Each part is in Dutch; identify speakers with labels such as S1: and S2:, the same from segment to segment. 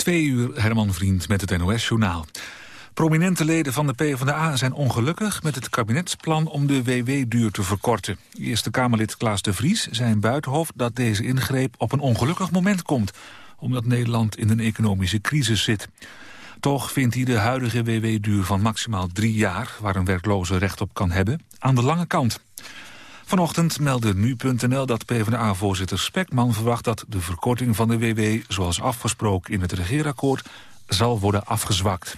S1: Twee uur Herman Vriend met het NOS-journaal. Prominente leden van de PvdA zijn ongelukkig met het kabinetsplan om de WW-duur te verkorten. Eerste Kamerlid Klaas de Vries zei in Buitenhof dat deze ingreep op een ongelukkig moment komt, omdat Nederland in een economische crisis zit. Toch vindt hij de huidige WW-duur van maximaal drie jaar, waar een werkloze recht op kan hebben, aan de lange kant. Vanochtend meldde nu.nl dat PvdA-voorzitter Spekman verwacht dat de verkorting van de WW, zoals afgesproken in het regeerakkoord, zal worden afgezwakt.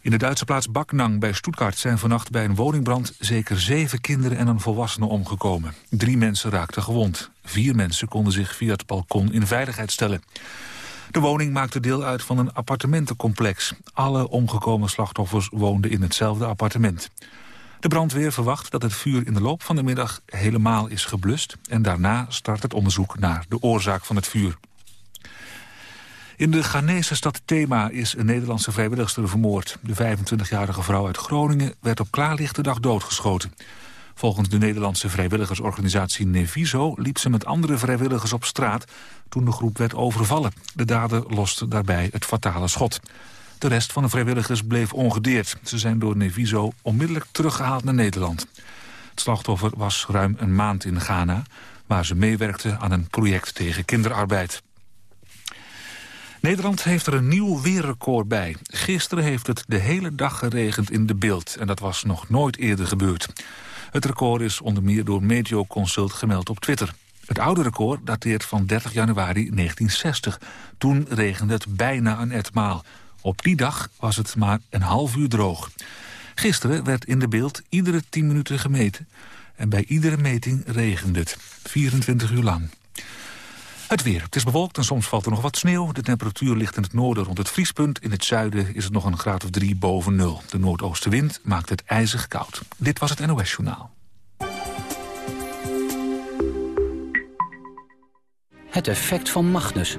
S1: In de Duitse plaats Baknang bij Stuttgart zijn vannacht bij een woningbrand zeker zeven kinderen en een volwassene omgekomen. Drie mensen raakten gewond. Vier mensen konden zich via het balkon in veiligheid stellen. De woning maakte deel uit van een appartementencomplex. Alle omgekomen slachtoffers woonden in hetzelfde appartement. De brandweer verwacht dat het vuur in de loop van de middag helemaal is geblust... en daarna start het onderzoek naar de oorzaak van het vuur. In de Ghanese stad Thema is een Nederlandse vrijwilligster vermoord. De 25-jarige vrouw uit Groningen werd op klaarlichte dag doodgeschoten. Volgens de Nederlandse vrijwilligersorganisatie Neviso... liep ze met andere vrijwilligers op straat toen de groep werd overvallen. De dader loste daarbij het fatale schot. De rest van de vrijwilligers bleef ongedeerd. Ze zijn door Neviso onmiddellijk teruggehaald naar Nederland. Het slachtoffer was ruim een maand in Ghana... waar ze meewerkte aan een project tegen kinderarbeid. Nederland heeft er een nieuw weerrecord bij. Gisteren heeft het de hele dag geregend in de beeld... en dat was nog nooit eerder gebeurd. Het record is onder meer door Meteoconsult gemeld op Twitter. Het oude record dateert van 30 januari 1960. Toen regende het bijna een etmaal. Op die dag was het maar een half uur droog. Gisteren werd in de beeld iedere 10 minuten gemeten. En bij iedere meting regende het. 24 uur lang. Het weer. Het is bewolkt en soms valt er nog wat sneeuw. De temperatuur ligt in het noorden rond het vriespunt. In het zuiden is het nog een graad of drie boven nul. De noordoostenwind maakt het ijzig koud. Dit was het NOS Journaal.
S2: Het effect van Magnus.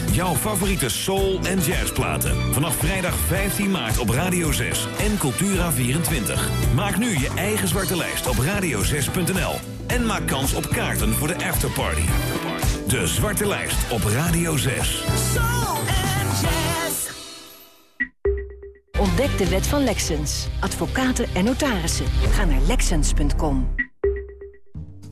S3: Jouw favoriete soul- en jazzplaten. Vanaf vrijdag 15 maart op Radio 6 en Cultura24. Maak nu je eigen Zwarte Lijst op radio6.nl. En maak kans op kaarten voor de afterparty. De Zwarte Lijst op Radio 6.
S4: Soul and jazz. Ontdek de wet van Lexens. Advocaten en notarissen. Ga naar Lexens.com.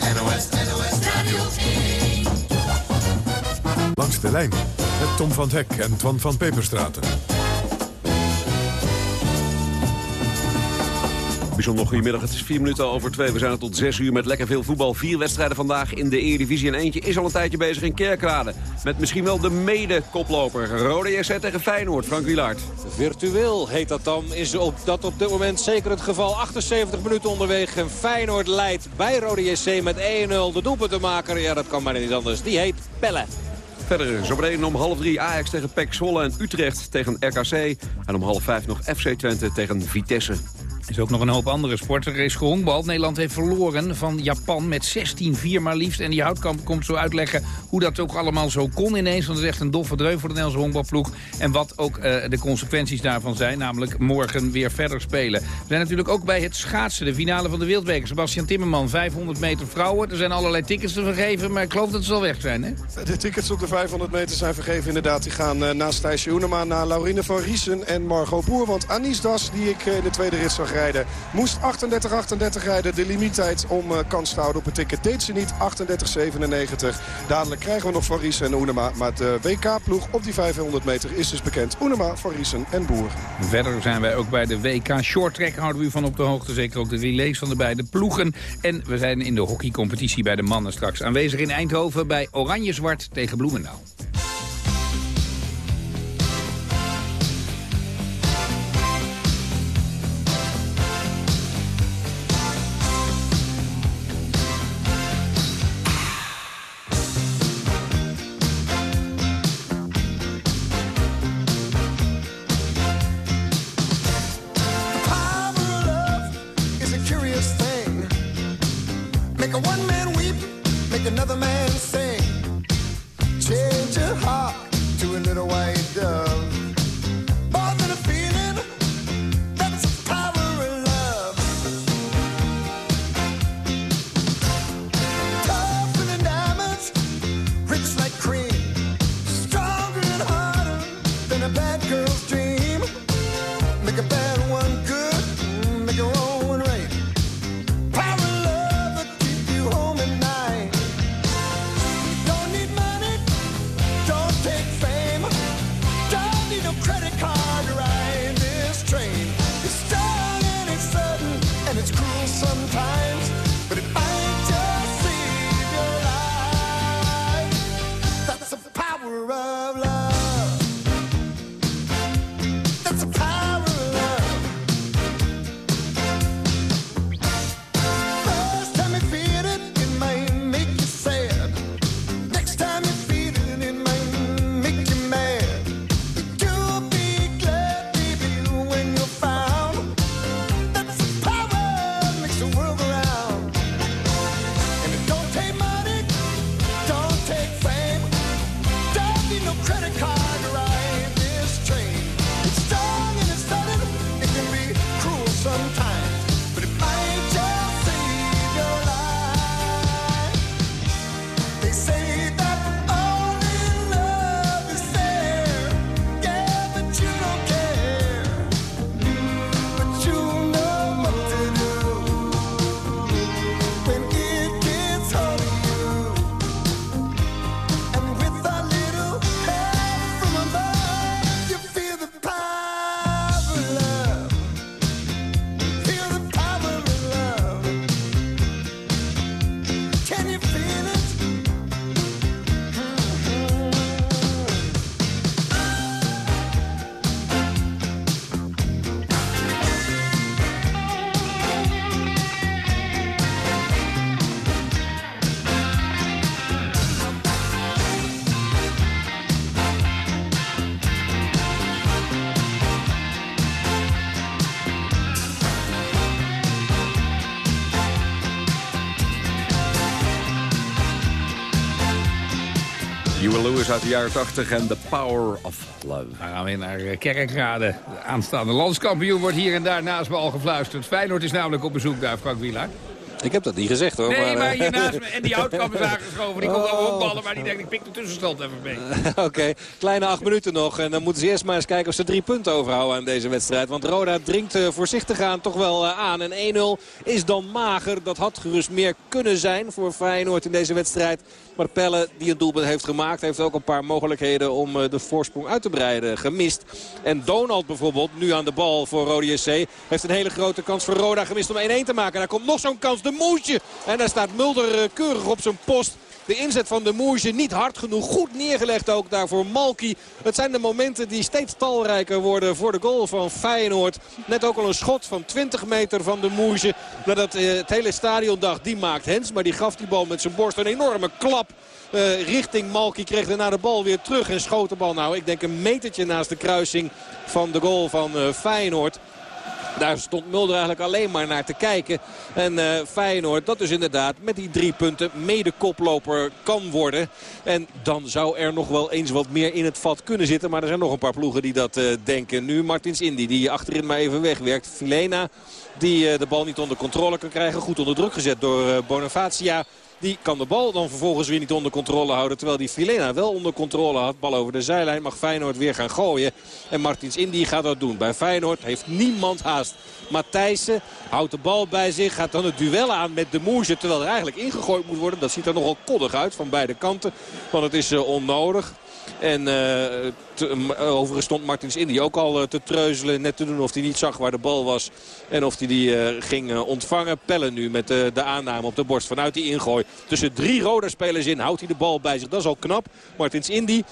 S5: NOS, NOS, NOS Radio 1.
S6: Langs de lijn met Tom van Hek en Twan van Peperstraten.
S7: Bijzonder goedemiddag, het is vier minuten over twee. We zijn er tot zes uur met lekker veel voetbal. Vier wedstrijden vandaag in de Eredivisie. En eentje is al een tijdje bezig in Kerkrade. Met misschien wel de mede-koploper. Rode JC tegen Feyenoord, Frank Wilaert.
S8: Virtueel heet dat dan. Is op, dat op dit moment zeker het geval. 78 minuten onderweg. En Feyenoord leidt bij Rode JC met 1-0. De doelpuntenmaker, ja dat kan maar niet anders. Die heet Pelle.
S7: Verder zo meteen om half drie Ajax tegen PEC Zwolle en Utrecht tegen RKC. En om half vijf nog FC Twente tegen Vitesse.
S9: Is ook nog een hoop andere sporten. Er is gehonkbald. Nederland heeft verloren van Japan met 16-4 maar liefst. En die Houtkamp komt zo uitleggen hoe dat ook allemaal zo kon ineens. Want het is echt een doffe dreun voor de Nederlandse honkbalploeg. En wat ook uh, de consequenties daarvan zijn. Namelijk morgen weer verder spelen. We zijn natuurlijk ook bij het schaatsen. De finale van de Wereldbeker. Sebastian Timmerman, 500 meter vrouwen. Er zijn allerlei tickets te vergeven. Maar ik geloof dat ze al weg zijn, hè?
S10: De tickets op de 500 meter zijn vergeven inderdaad. Die gaan uh, naast Thijsje Hoenema naar Laurine van Riesen en Margot Boer. Want Anis Das, die ik uh, in de tweede rit zag rijden. Moest 38-38 rijden. De limiettijd om uh, kans te houden op het ticket deed ze niet. 38-97. Dadelijk krijgen we nog Van Riesen en Oenema. Maar de WK-ploeg op die 500 meter is dus bekend. Oenema, Van Riesen en Boer.
S9: Verder zijn wij ook bij de WK Short Track. Houden we u van op de hoogte. Zeker ook de relays van de beide ploegen. En we zijn in de hockeycompetitie bij de mannen straks aanwezig in Eindhoven... bij Oranje-Zwart tegen Bloemendaal.
S11: one man weep, make another man sing. Change your heart to a little white. Uit de jaren 80 en The Power of Love.
S9: Dan gaan we weer naar eh, Kerkrade. De aanstaande landskampioen wordt hier en daar naast me al gefluisterd. Feyenoord is namelijk op bezoek daar, Frank Wieland.
S8: Ik heb dat niet gezegd hoor.
S9: Nee, maar, maar
S8: eh,
S9: hier naast me. En die houtkamp is aangeschoven. Die komt al opballen, maar die denkt ik pik de tussenstand even mee.
S8: Oké, kleine acht minuten nog. En dan moeten ze eerst maar eens kijken of ze drie punten overhouden aan deze wedstrijd. Want Roda dringt uh, voorzichtig aan toch wel aan. En 1-0 is dan mager. Dat had gerust meer kunnen zijn voor Feyenoord in deze wedstrijd. Maar Pelle, die een doelpunt heeft gemaakt, heeft ook een paar mogelijkheden om uh, de voorsprong uit te breiden gemist. En Donald bijvoorbeeld, nu aan de bal voor Rode SC, heeft een hele grote kans voor Roda gemist om 1-1 te maken. En daar komt nog zo'n kans, de Moesje. En daar staat Mulder keurig op zijn post. De inzet van de Moesje niet hard genoeg. Goed neergelegd ook daar voor Malky. Het zijn de momenten die steeds talrijker worden voor de goal van Feyenoord. Net ook al een schot van 20 meter van de Moesje. Nadat uh, het hele stadion dacht, die maakt Hens. Maar die gaf die bal met zijn borst een enorme klap. Uh, richting Malky kreeg daarna de bal weer terug en schoot de bal. Nou, ik denk een metertje naast de kruising van de goal van uh, Feyenoord. Daar stond Mulder eigenlijk alleen maar naar te kijken. En uh, Feyenoord, dat dus inderdaad met die drie punten mede koploper kan worden. En dan zou er nog wel eens wat meer in het vat kunnen zitten. Maar er zijn nog een paar ploegen die dat uh, denken. Nu Martins Indy, die achterin maar even wegwerkt. Filena, die uh, de bal niet onder controle kan krijgen. Goed onder druk gezet door Bonifacia. Die kan de bal dan vervolgens weer niet onder controle houden. Terwijl die Filena wel onder controle had. Bal over de zijlijn mag Feyenoord weer gaan gooien. En Martins Indy gaat dat doen. Bij Feyenoord heeft niemand haast. Matthijssen houdt de bal bij zich. Gaat dan het duel aan met de Moesje. Terwijl er eigenlijk ingegooid moet worden. Dat ziet er nogal koddig uit van beide kanten. Want het is uh, onnodig. En uh, overigens stond Martins Indy ook al uh, te treuzelen. Net te doen of hij niet zag waar de bal was. En of hij die uh, ging ontvangen. Pellen nu met de aanname op de borst vanuit die ingooi. Tussen drie rode spelers in houdt hij de bal bij zich. Dat is al knap. Martins Indy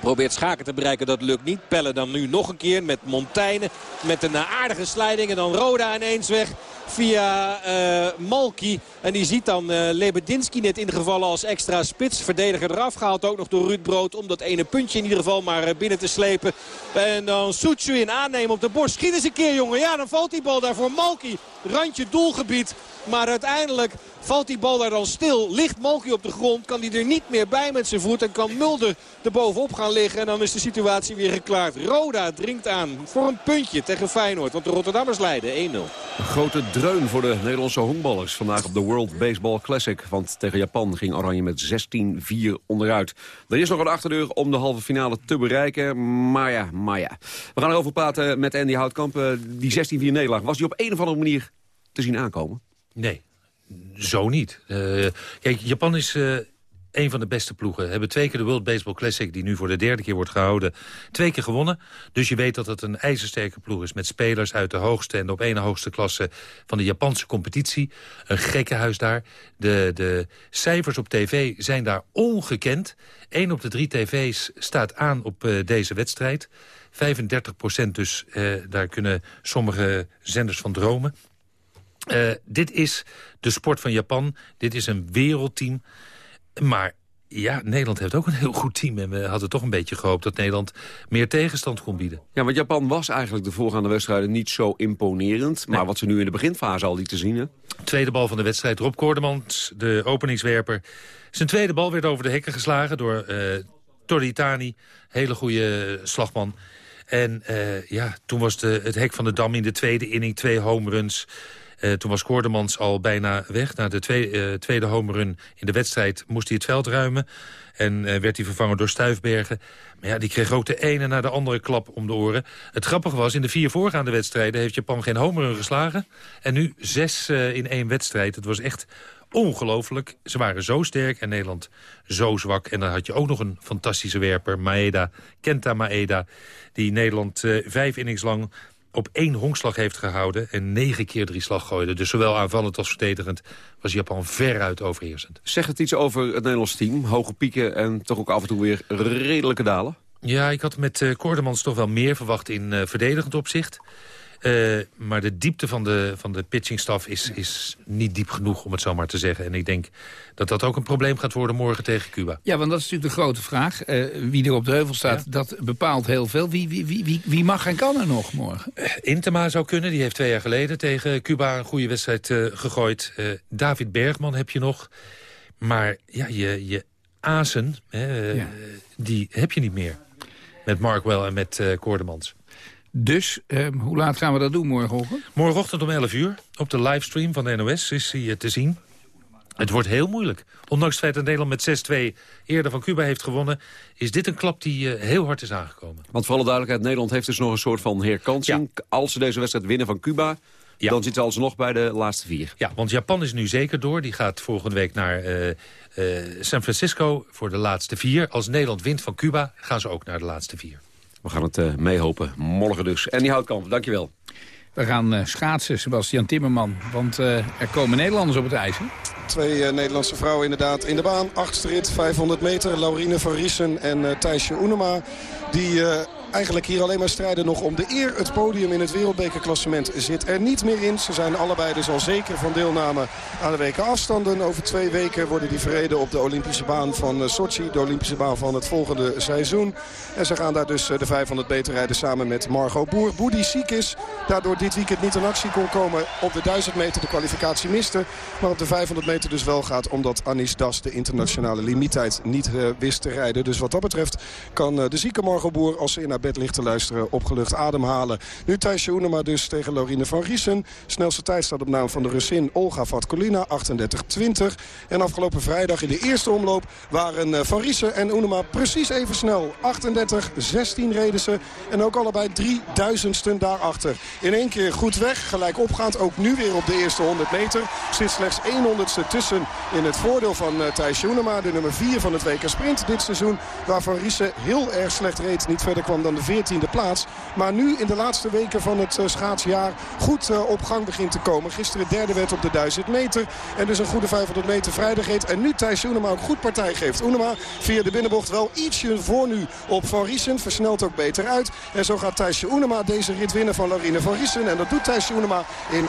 S8: Probeert Schaken te bereiken, dat lukt niet. Pellen dan nu nog een keer met Montaigne. Met een aardige slijding en dan Roda ineens weg via uh, Malki. En die ziet dan uh, Lebedinski net ingevallen als extra spits. Verdediger eraf gehaald ook nog door Ruud Brood. Om dat ene puntje in ieder geval maar uh, binnen te slepen. En dan Soetsu in aannemen op de borst. Schiet eens een keer jongen. Ja dan valt die bal daar voor Malki. Randje doelgebied. Maar uiteindelijk valt die bal daar dan stil. Ligt Malki op de grond. Kan hij er niet meer bij met zijn voet. En kan Mulder er bovenop gaan liggen. En dan is de situatie weer geklaard. Roda dringt aan voor een puntje tegen Feyenoord. Want de Rotterdammers leiden 1-0.
S7: Een grote dreun voor de Nederlandse honkballers. Vandaag op de World Baseball Classic. Want tegen Japan ging Oranje met 16-4 onderuit. Er is nog een achterdeur om de halve finale te bereiken. Maar ja, maar ja. We gaan erover praten met Andy Houtkamp. Die 16-4 nederlaag, was die op een of andere manier te zien aankomen?
S12: Nee, zo niet. Uh, kijk, Japan is uh, een van de beste ploegen. Hebben twee keer de World Baseball Classic, die nu voor de derde keer wordt gehouden, twee keer gewonnen. Dus je weet dat het een ijzersterke ploeg is met spelers uit de hoogste en de op één hoogste klasse van de Japanse competitie. Een gekkenhuis daar. De, de cijfers op tv zijn daar ongekend. Eén op de drie tv's staat aan op uh, deze wedstrijd. 35 procent dus, daar kunnen sommige zenders van dromen. Uh, dit is de sport van Japan. Dit is een wereldteam. Maar ja, Nederland heeft ook een heel goed team. En we hadden toch een beetje gehoopt dat Nederland meer tegenstand kon bieden.
S7: Ja, want Japan was eigenlijk de voorgaande wedstrijden niet zo imponerend. Maar nee. wat ze nu in de beginfase al lieten zien. Hè?
S12: Tweede bal van de wedstrijd. Rob Koordemans, de openingswerper. Zijn tweede bal werd over de hekken geslagen door uh, Toritani. Hele goede slagman. En uh, ja, toen was de, het hek van de dam in de tweede inning. Twee home runs. Uh, toen was Koordemans al bijna weg. Na de uh, tweede home run in de wedstrijd moest hij het veld ruimen. En uh, werd hij vervangen door Stuifbergen. Maar ja, die kreeg ook de ene na de andere klap om de oren. Het grappige was, in de vier voorgaande wedstrijden... heeft Japan geen home run geslagen. En nu zes in één wedstrijd. Het was echt ongelooflijk. Ze waren zo sterk en Nederland zo zwak. En dan had je ook nog een fantastische werper, Maeda, Kenta Maeda... die Nederland vijf innings lang op één honkslag heeft gehouden en negen keer drie slag gooide. Dus zowel aanvallend als verdedigend was Japan veruit overheersend.
S7: Zegt het iets over het Nederlands team? Hoge pieken en toch ook af en toe weer redelijke dalen?
S12: Ja, ik had met uh, Koordemans toch wel meer verwacht in uh, verdedigend opzicht. Uh, maar de diepte van de, van de pitchingstaf is, is niet diep genoeg, om het zo maar te zeggen. En ik denk dat dat ook een probleem gaat worden morgen tegen Cuba.
S9: Ja, want dat is natuurlijk de grote vraag. Uh, wie er op de heuvel staat, ja. dat bepaalt heel veel. Wie, wie, wie, wie, mag en kan er nog morgen?
S12: Uh, Intema zou kunnen, die heeft twee jaar geleden tegen Cuba een goede wedstrijd gegooid. David Bergman heb je nog. Maar ja, je, je azen, ja. die heb je niet meer. Met Markwell en met Koordemans.
S9: Dus, eh, hoe laat gaan we dat doen morgenochtend?
S12: Morgenochtend om 11 uur. Op de livestream van de NOS is hij te zien. Het wordt heel moeilijk. Ondanks het feit dat Nederland met 6-2 eerder van Cuba heeft gewonnen... is dit een klap die uh, heel hard is aangekomen.
S7: Want voor alle duidelijkheid, Nederland heeft dus nog een soort van herkansing. Ja. Als ze deze wedstrijd winnen van Cuba... Ja. Dan zitten ze alsnog bij de laatste vier.
S12: Ja, want Japan is nu zeker door. Die gaat volgende week naar uh, uh, San Francisco voor de laatste vier. Als Nederland wint van Cuba, gaan ze ook naar de laatste vier.
S7: We gaan het uh, meehopen. Morgen dus. En die Houtkamp, dankjewel.
S9: We gaan uh, schaatsen, Sebastian Timmerman. Want uh, er komen Nederlanders op het ijs, hè?
S10: Twee uh, Nederlandse vrouwen inderdaad in de baan. Achtste rit, 500 meter. Laurine van Riesen en Thijsje Oenema. Die eigenlijk hier alleen maar strijden nog om de eer. Het podium in het wereldbekerklassement zit er niet meer in. Ze zijn allebei dus al zeker van deelname aan de weken afstanden. Over twee weken worden die verreden op de Olympische baan van Sochi. De Olympische baan van het volgende seizoen. En ze gaan daar dus de 500 meter rijden samen met Margot Boer. Boer die ziek is, daardoor dit weekend niet in actie kon komen. Op de 1000 meter de kwalificatie miste. Maar op de 500 meter dus wel gaat omdat Anis Das de internationale limiettijd niet uh, wist te rijden. Dus wat dat betreft kan de zieke Margot Boer als ze in haar bed ligt te luisteren. Opgelucht ademhalen. Nu Thijsje Oenema dus tegen Lorine van Riesen. Snelste tijd staat op naam van de Russin Olga Vatkolina. 38-20. En afgelopen vrijdag in de eerste omloop waren eh, Van Riesen en Oenema precies even snel. 38-16 reden ze. En ook allebei 3000ste daarachter. In één keer goed weg. Gelijk opgaand. Ook nu weer op de eerste 100 meter. Zit slechts 100ste tussen in het voordeel van uh, Thijs Joenema. De nummer 4 van het WK Sprint dit seizoen. Waar Van Riesen heel erg slecht reed. Niet verder kwam dan de 14e plaats. Maar nu in de laatste weken van het uh, schaatsjaar goed uh, op gang begint te komen. Gisteren derde werd op de 1000 meter. En dus een goede 500 meter vrijdag. En nu Thijs Joenema ook goed partij geeft. Oenema via de binnenbocht wel ietsje voor nu op Van Riesen. Versnelt ook beter uit. En zo gaat Thijsje Oenema deze rit winnen van Larine van Riesen. En dat doet Thijsje Oenema in 38-10.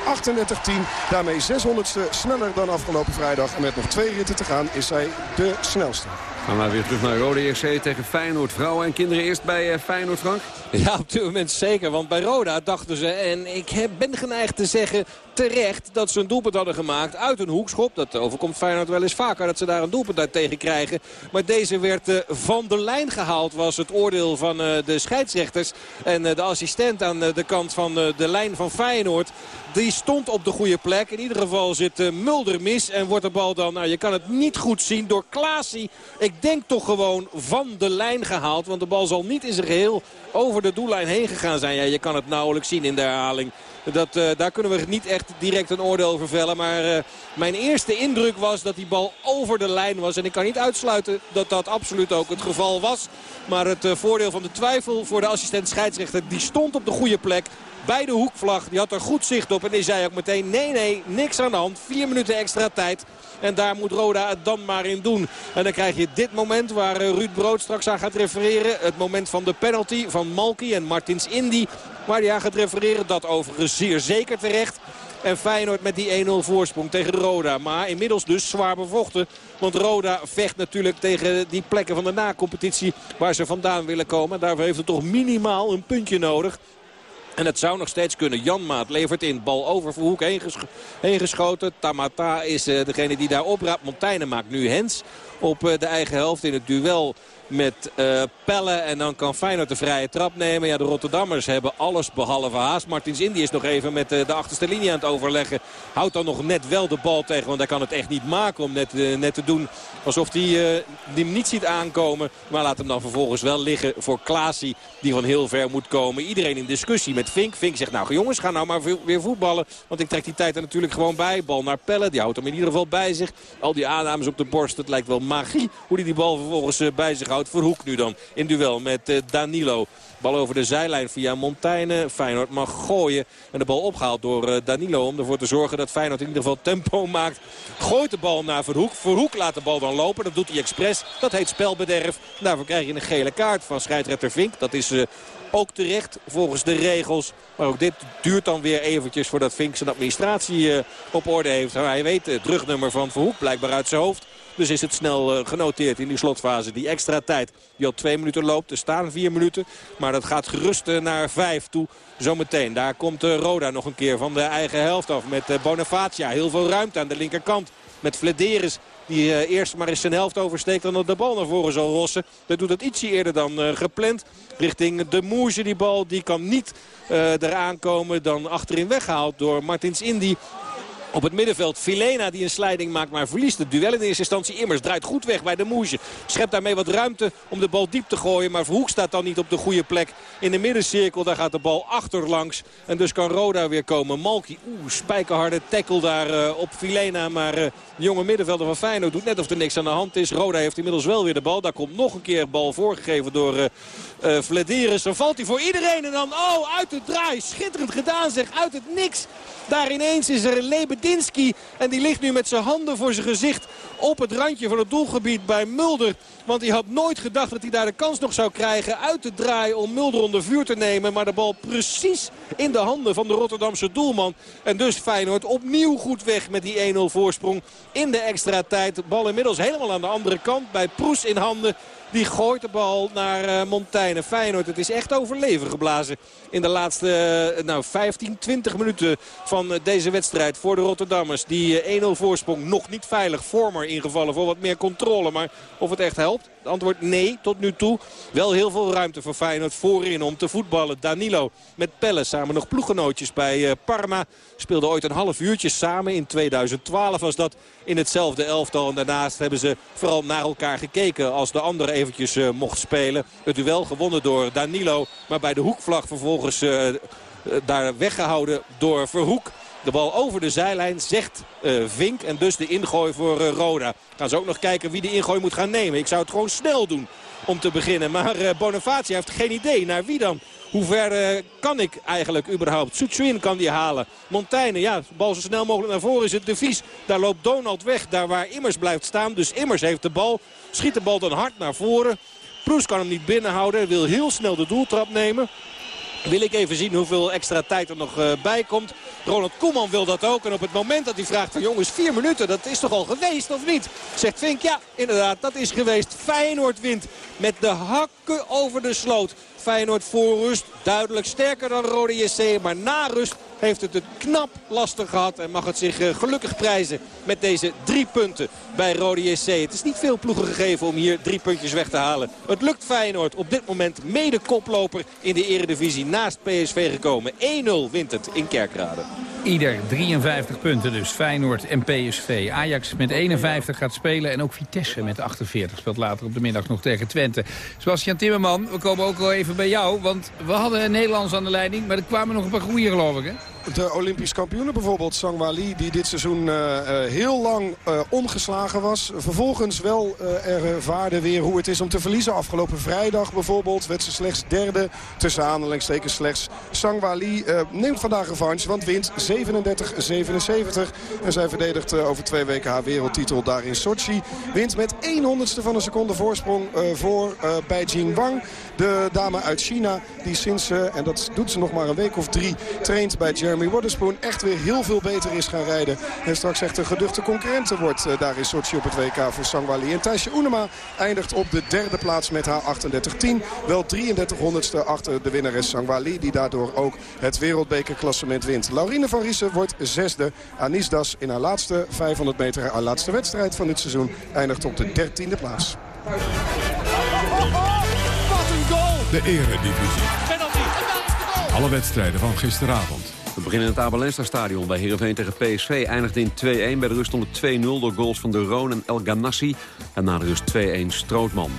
S10: Daarmee 600ste sneller dan afgelopen vrijdag. En met nog twee ritten te gaan is zij de snelste.
S7: Gaan we weer terug naar Rode EC tegen Feyenoord. Vrouwen en kinderen eerst bij uh, Feyenoord, Frank?
S8: Ja, op dit moment zeker. Want bij Roda dachten ze, en ik ben geneigd te zeggen terecht... dat ze een doelpunt hadden gemaakt uit een hoekschop. Dat overkomt Feyenoord wel eens vaker, dat ze daar een doelpunt uit tegen krijgen. Maar deze werd uh, van de lijn gehaald, was het oordeel van uh, de scheidsrechters. En de assistent aan de kant van de lijn van Feyenoord... Die stond op de goede plek. In ieder geval zit Mulder mis. En wordt de bal dan, nou je kan het niet goed zien, door Klaasie. Ik denk toch gewoon van de lijn gehaald. Want de bal zal niet in zijn geheel over de doellijn heen gegaan zijn. Ja, je kan het nauwelijks zien in de herhaling. Dat, uh, daar kunnen we niet echt direct een oordeel over vellen. Maar uh, mijn eerste indruk was dat die bal over de lijn was. En ik kan niet uitsluiten dat dat absoluut ook het geval was. Maar het uh, voordeel van de twijfel voor de assistent scheidsrechter... die stond op de goede plek bij de hoekvlag. Die had er goed zicht op. En die zei ook meteen nee, nee, niks aan de hand. Vier minuten extra tijd. En daar moet Roda het dan maar in doen. En dan krijg je dit moment waar Ruud Brood straks aan gaat refereren. Het moment van de penalty van Malky en Martins Indy. Aan gaat refereren. Dat overigens zeer zeker terecht. En Feyenoord met die 1-0 voorsprong tegen Roda. Maar inmiddels dus zwaar bevochten. Want Roda vecht natuurlijk tegen die plekken van de na-competitie waar ze vandaan willen komen. Daarvoor heeft het toch minimaal een puntje nodig. En het zou nog steeds kunnen. Janmaat levert in. Bal over heen, ges heen geschoten. Tamata is uh, degene die daar opraapt. Montaigne maakt nu Hens op uh, de eigen helft in het duel met uh, Pelle. En dan kan Feyenoord de vrije trap nemen. Ja, de Rotterdammers hebben alles behalve haast. Martins Indy is nog even met uh, de achterste linie aan het overleggen. Houdt dan nog net wel de bal tegen. Want hij kan het echt niet maken om net, uh, net te doen alsof hij hem niet ziet aankomen. Maar laat hem dan vervolgens wel liggen voor Klaasie. Die van heel ver moet komen. Iedereen in discussie met Vink. Vink zegt nou jongens ga nou maar weer voetballen. Want ik trek die tijd er natuurlijk gewoon bij. Bal naar Pelle. Die houdt hem in ieder geval bij zich. Al die aannames op de borst. Het lijkt wel magie hoe hij die bal vervolgens bij zich houdt. Verhoek nu dan in duel met uh, Danilo. Bal over de zijlijn via Montaigne. Feyenoord mag gooien. En de bal opgehaald door uh, Danilo. Om ervoor te zorgen dat Feyenoord in ieder geval tempo maakt. Gooit de bal naar Verhoek. Verhoek laat de bal dan lopen. Dat doet hij expres. Dat heet spelbederf. Daarvoor krijg je een gele kaart van scheidsrechter Vink. Dat is... Uh, ook terecht volgens de regels. Maar ook dit duurt dan weer eventjes voordat Vink zijn administratie op orde heeft. Hij weet het rugnummer van Verhoek blijkbaar uit zijn hoofd. Dus is het snel uh, genoteerd in die slotfase. Die extra tijd die al twee minuten loopt. Er staan vier minuten. Maar dat gaat gerust uh, naar vijf toe. Zometeen. Daar komt uh, Roda nog een keer van de eigen helft af. Met Bonifacia. Heel veel ruimte aan de linkerkant. Met Flederis die eerst maar eens zijn helft oversteekt en dan de bal naar voren zal rossen. Dat doet het ietsje eerder dan gepland. Richting de Moesje die bal. Die kan niet eraan komen. Dan achterin weggehaald door Martins Indy. Op het middenveld Filena die een slijding maakt, maar verliest het duel in eerste instantie. Immers draait goed weg bij de Moesje. Schept daarmee wat ruimte om de bal diep te gooien. Maar Verhoek staat dan niet op de goede plek. In de middencirkel, daar gaat de bal achterlangs. En dus kan Roda weer komen. Malky, oeh, spijkerharde tackle daar uh, op Filena. Maar uh, de jonge middenvelder van Feyenoord doet net of er niks aan de hand is. Roda heeft inmiddels wel weer de bal. Daar komt nog een keer bal voorgegeven door uh, uh. Dan valt hij voor iedereen en dan, oh, uit de draai. Schitterend gedaan zeg, uit het niks. Daar ineens is er Lebedinski. En die ligt nu met zijn handen voor zijn gezicht op het randje van het doelgebied bij Mulder. Want hij had nooit gedacht dat hij daar de kans nog zou krijgen uit te draaien om Mulder onder vuur te nemen. Maar de bal precies in de handen van de Rotterdamse doelman. En dus Feyenoord opnieuw goed weg met die 1-0 voorsprong in de extra tijd. Bal inmiddels helemaal aan de andere kant bij Proes in handen. Die gooit de bal naar uh, Montaigne. Feyenoord, het is echt overleven geblazen in de laatste uh, nou, 15, 20 minuten van uh, deze wedstrijd voor de Rotterdammers. Die 1-0 voorsprong nog niet veilig. Vormer ingevallen voor wat meer controle. Maar of het echt helpt? Antwoord nee tot nu toe. Wel heel veel ruimte voor Feyenoord voorin om te voetballen. Danilo met Pelle samen nog ploeggenootjes bij Parma. Speelde ooit een half uurtje samen. In 2012 was dat in hetzelfde elftal. En daarnaast hebben ze vooral naar elkaar gekeken als de andere eventjes uh, mocht spelen. Het duel gewonnen door Danilo. Maar bij de hoekvlag vervolgens uh, daar weggehouden door Verhoek. De bal over de zijlijn zegt uh, Vink. En dus de ingooi voor uh, Roda. Gaan ze ook nog kijken wie de ingooi moet gaan nemen. Ik zou het gewoon snel doen om te beginnen. Maar uh, heeft geen idee naar wie dan. Hoe ver kan ik eigenlijk überhaupt? Soetsuin kan die halen. Montaigne, ja, bal zo snel mogelijk naar voren is het de Vies. Daar loopt Donald weg, daar waar Immers blijft staan. Dus Immers heeft de bal. Schiet de bal dan hard naar voren. Proes kan hem niet binnenhouden. Wil heel snel de doeltrap nemen. Wil ik even zien hoeveel extra tijd er nog uh, bij komt. Ronald Koeman wil dat ook. En op het moment dat hij vraagt van jongens, vier minuten, dat is toch al geweest of niet? Zegt Vink, ja, inderdaad, dat is geweest. Feyenoord wint met de hakken over de sloot. Feyenoord voor rust. Duidelijk sterker dan Rode JC. Maar na rust heeft het het knap lastig gehad. En mag het zich uh, gelukkig prijzen met deze drie punten bij Rode JC. Het is niet veel ploegen gegeven om hier drie puntjes weg te halen. Het lukt Feyenoord op dit moment mede koploper in de eredivisie. Naast PSV gekomen. 1-0 wint het in Kerkrade.
S9: Ieder 53 punten dus. Feyenoord en PSV. Ajax met 51 gaat spelen. En ook Vitesse met 48 speelt later op de middag nog tegen Twente. Sebastian Timmerman, we komen ook wel even bij jou. Want we hadden Nederlands aan de leiding. Maar er kwamen nog een paar goeie geloof ik hè?
S10: De Olympisch kampioenen bijvoorbeeld, Sangwali, die dit seizoen uh, heel lang uh, ongeslagen was. Vervolgens wel ervaarde weer hoe het is om te verliezen. Afgelopen vrijdag bijvoorbeeld werd ze slechts derde. Tussen aanhalingstekens slechts. Sangwali neemt vandaag revanche, want wint 37-77. En zij verdedigt over twee weken haar wereldtitel daar in Sochi. Wint met 1 honderdste van een seconde voorsprong voor bij Wang. De dame uit China die sinds, en dat doet ze nog maar een week of drie, traint bij Jeremy Waterspoon echt weer heel veel beter is gaan rijden. En straks echt een geduchte concurrent wordt uh, daar in Sochi op het WK voor Sangwali. En Thijsje Oenema eindigt op de derde plaats met haar 38-10. Wel 33 honderdste achter de winnares Sangwali. Die daardoor ook het wereldbekerklassement wint. Laurine van Riesen wordt zesde. Anis Das in haar laatste 500 meter, haar laatste wedstrijd van dit seizoen, eindigt op de dertiende plaats.
S6: De Eredivisie. Alle wedstrijden van gisteravond.
S7: We beginnen in het Abelensta stadion bij Heerenveen tegen PSV. Eindigde in 2-1. Bij de rust stond het 2-0 door goals van de Roon en El Ganassi. En na de rust 2-1 Strootman.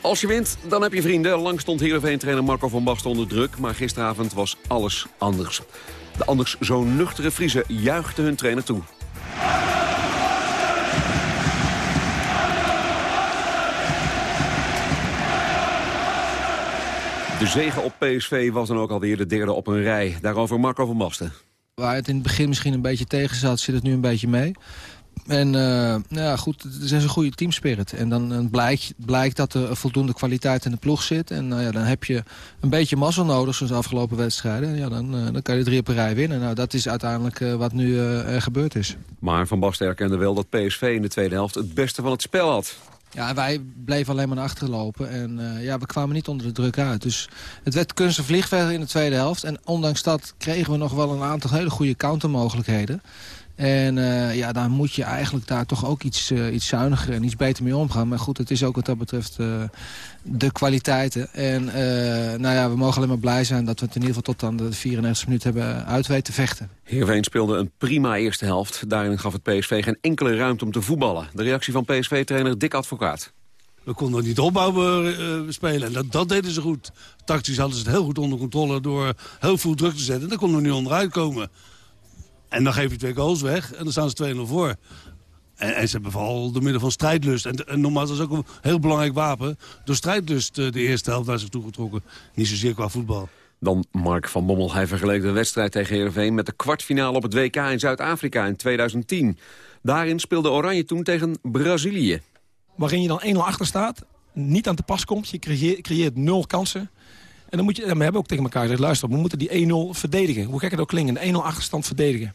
S7: Als je wint, dan heb je vrienden. Lang stond Heerenveen-trainer Marco van Basten onder druk. Maar gisteravond was alles anders. De anders zo nuchtere Friese juichten hun trainer toe. De zege op PSV was dan ook alweer de derde op een rij. Daarover Marco van Basten.
S13: Waar het in het begin misschien een beetje tegen zat, zit het nu een beetje mee. En uh, nou ja, goed, het is een goede teamspirit. En dan, blijkt, blijkt dat er voldoende kwaliteit in de ploeg zit. En nou ja, dan heb je een beetje mazzel nodig, zoals de afgelopen wedstrijden. Ja, dan, uh, dan kan je drie op een rij winnen. Nou, dat is uiteindelijk uh, wat nu gebeurd is.
S7: Maar Van Basten erkende wel dat PSV in de tweede helft het beste van het spel had.
S13: Ja, wij bleven alleen maar naar achteren lopen. En uh, ja, we kwamen niet onder de druk uit. Dus het werd kunst en vliegverder in de tweede helft. En ondanks dat kregen we nog wel een aantal hele goede countermogelijkheden. En uh, ja, dan moet je eigenlijk daar toch ook iets, uh, iets zuiniger en iets beter mee omgaan. Maar goed, het is ook wat dat betreft uh, de kwaliteiten. En nou ja, we mogen alleen maar blij zijn dat we het in ieder geval tot aan de 94 minuut hebben uit weten te vechten.
S7: Heerenveen speelde een prima eerste helft. Daarin gaf het PSV geen enkele ruimte om te voetballen. De reactie van PSV-trainer Dick Advocaat.
S14: We konden niet opbouwen spelen. En dat, dat deden ze goed. Tactisch hadden ze het heel goed onder controle door heel veel druk te zetten. En daar konden we niet onderuit komen. En dan geef je twee goals weg en dan staan ze 2-0 voor. En, en, ze hebben vooral door middel van strijdlust. En, en nogmaals, dat is ook een heel belangrijk wapen. Door strijdlust de eerste helft naar zich toegetrokken. Niet zozeer qua voetbal.
S7: Dan Mark van Bommel. Hij vergeleek de wedstrijd tegen Heerenveen... met de kwartfinale op het WK in Zuid-Afrika in 2010. Daarin speelde Oranje toen tegen Brazilië.
S15: Waarin je dan 1-0 achter staat, niet aan te pas komt. Je creëert, creëert nul kansen. En dan moet je, we hebben ook tegen elkaar gezegd, luister, we moeten die 1-0 verdedigen. Hoe gek het ook klinkt, een 1-0 achterstand verdedigen.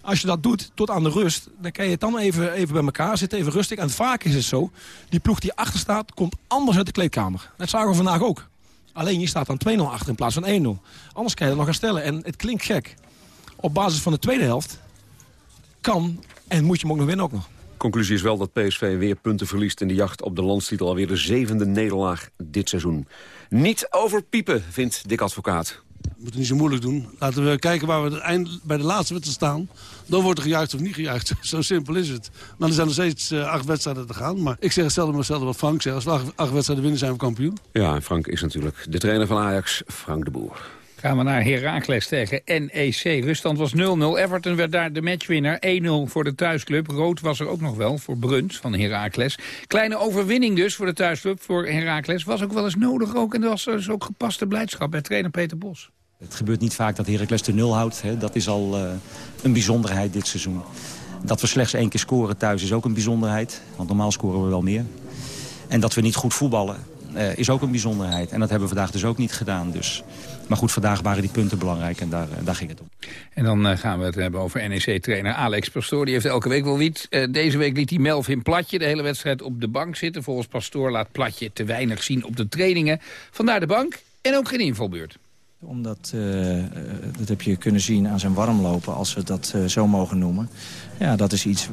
S15: Als je dat doet tot aan de rust, dan kan je het dan even, even bij elkaar zitten, even rustig. En vaak is het zo, die ploeg die achter staat, komt anders uit de kleedkamer. Dat zagen we vandaag ook. Alleen je staat dan 2-0 achter in plaats van 1-0. Anders kan je dat nog herstellen. En het klinkt gek. Op basis van de tweede helft kan en moet je hem ook nog winnen ook nog.
S7: Conclusie is wel dat PSV weer punten verliest in de jacht op de landstitel. Alweer de zevende nederlaag dit seizoen. Niet overpiepen, vindt Dick Advocaat.
S14: We moeten niet zo moeilijk doen. Laten we kijken waar we het eind, bij de laatste wedstrijd staan. Dan wordt er gejuicht of niet gejuicht. Zo simpel is het. Maar er zijn nog steeds uh, acht wedstrijden te gaan. Maar ik zeg hetzelfde, maar hetzelfde wat Frank zegt. Als we acht, acht wedstrijden winnen zijn we kampioen.
S7: Ja, en Frank is natuurlijk de trainer van Ajax, Frank de Boer.
S9: Gaan we naar Heracles tegen NEC. Ruststand was 0-0. Everton werd daar de matchwinnaar. 1-0 voor de thuisclub. Rood was er ook nog wel voor Bruns van Heracles. Kleine overwinning dus voor de thuisclub, voor Heracles. Was ook wel eens nodig ook. En dat was dus ook gepaste blijdschap bij trainer Peter Bos.
S16: Het gebeurt niet vaak dat Heracles de nul houdt. Hè. Dat is al uh, een bijzonderheid dit seizoen. Dat we slechts één keer scoren thuis is ook een bijzonderheid. Want normaal scoren we wel meer. En dat we niet goed voetballen uh, is ook een bijzonderheid. En dat hebben we vandaag dus ook niet gedaan. Dus. Maar goed, vandaag waren die punten belangrijk en daar, daar ging het om.
S9: En dan uh, gaan we het hebben over NEC-trainer Alex Pastoor. Die heeft elke week wel wiet. deze week liet hij Melvin Platje de hele wedstrijd op de bank zitten. Volgens Pastoor laat Platje te weinig zien op de trainingen. Vandaar de bank en ook geen invalbeurt
S17: omdat, uh, dat heb je kunnen zien aan zijn warmlopen, als we dat uh, zo mogen noemen. Ja, dat is iets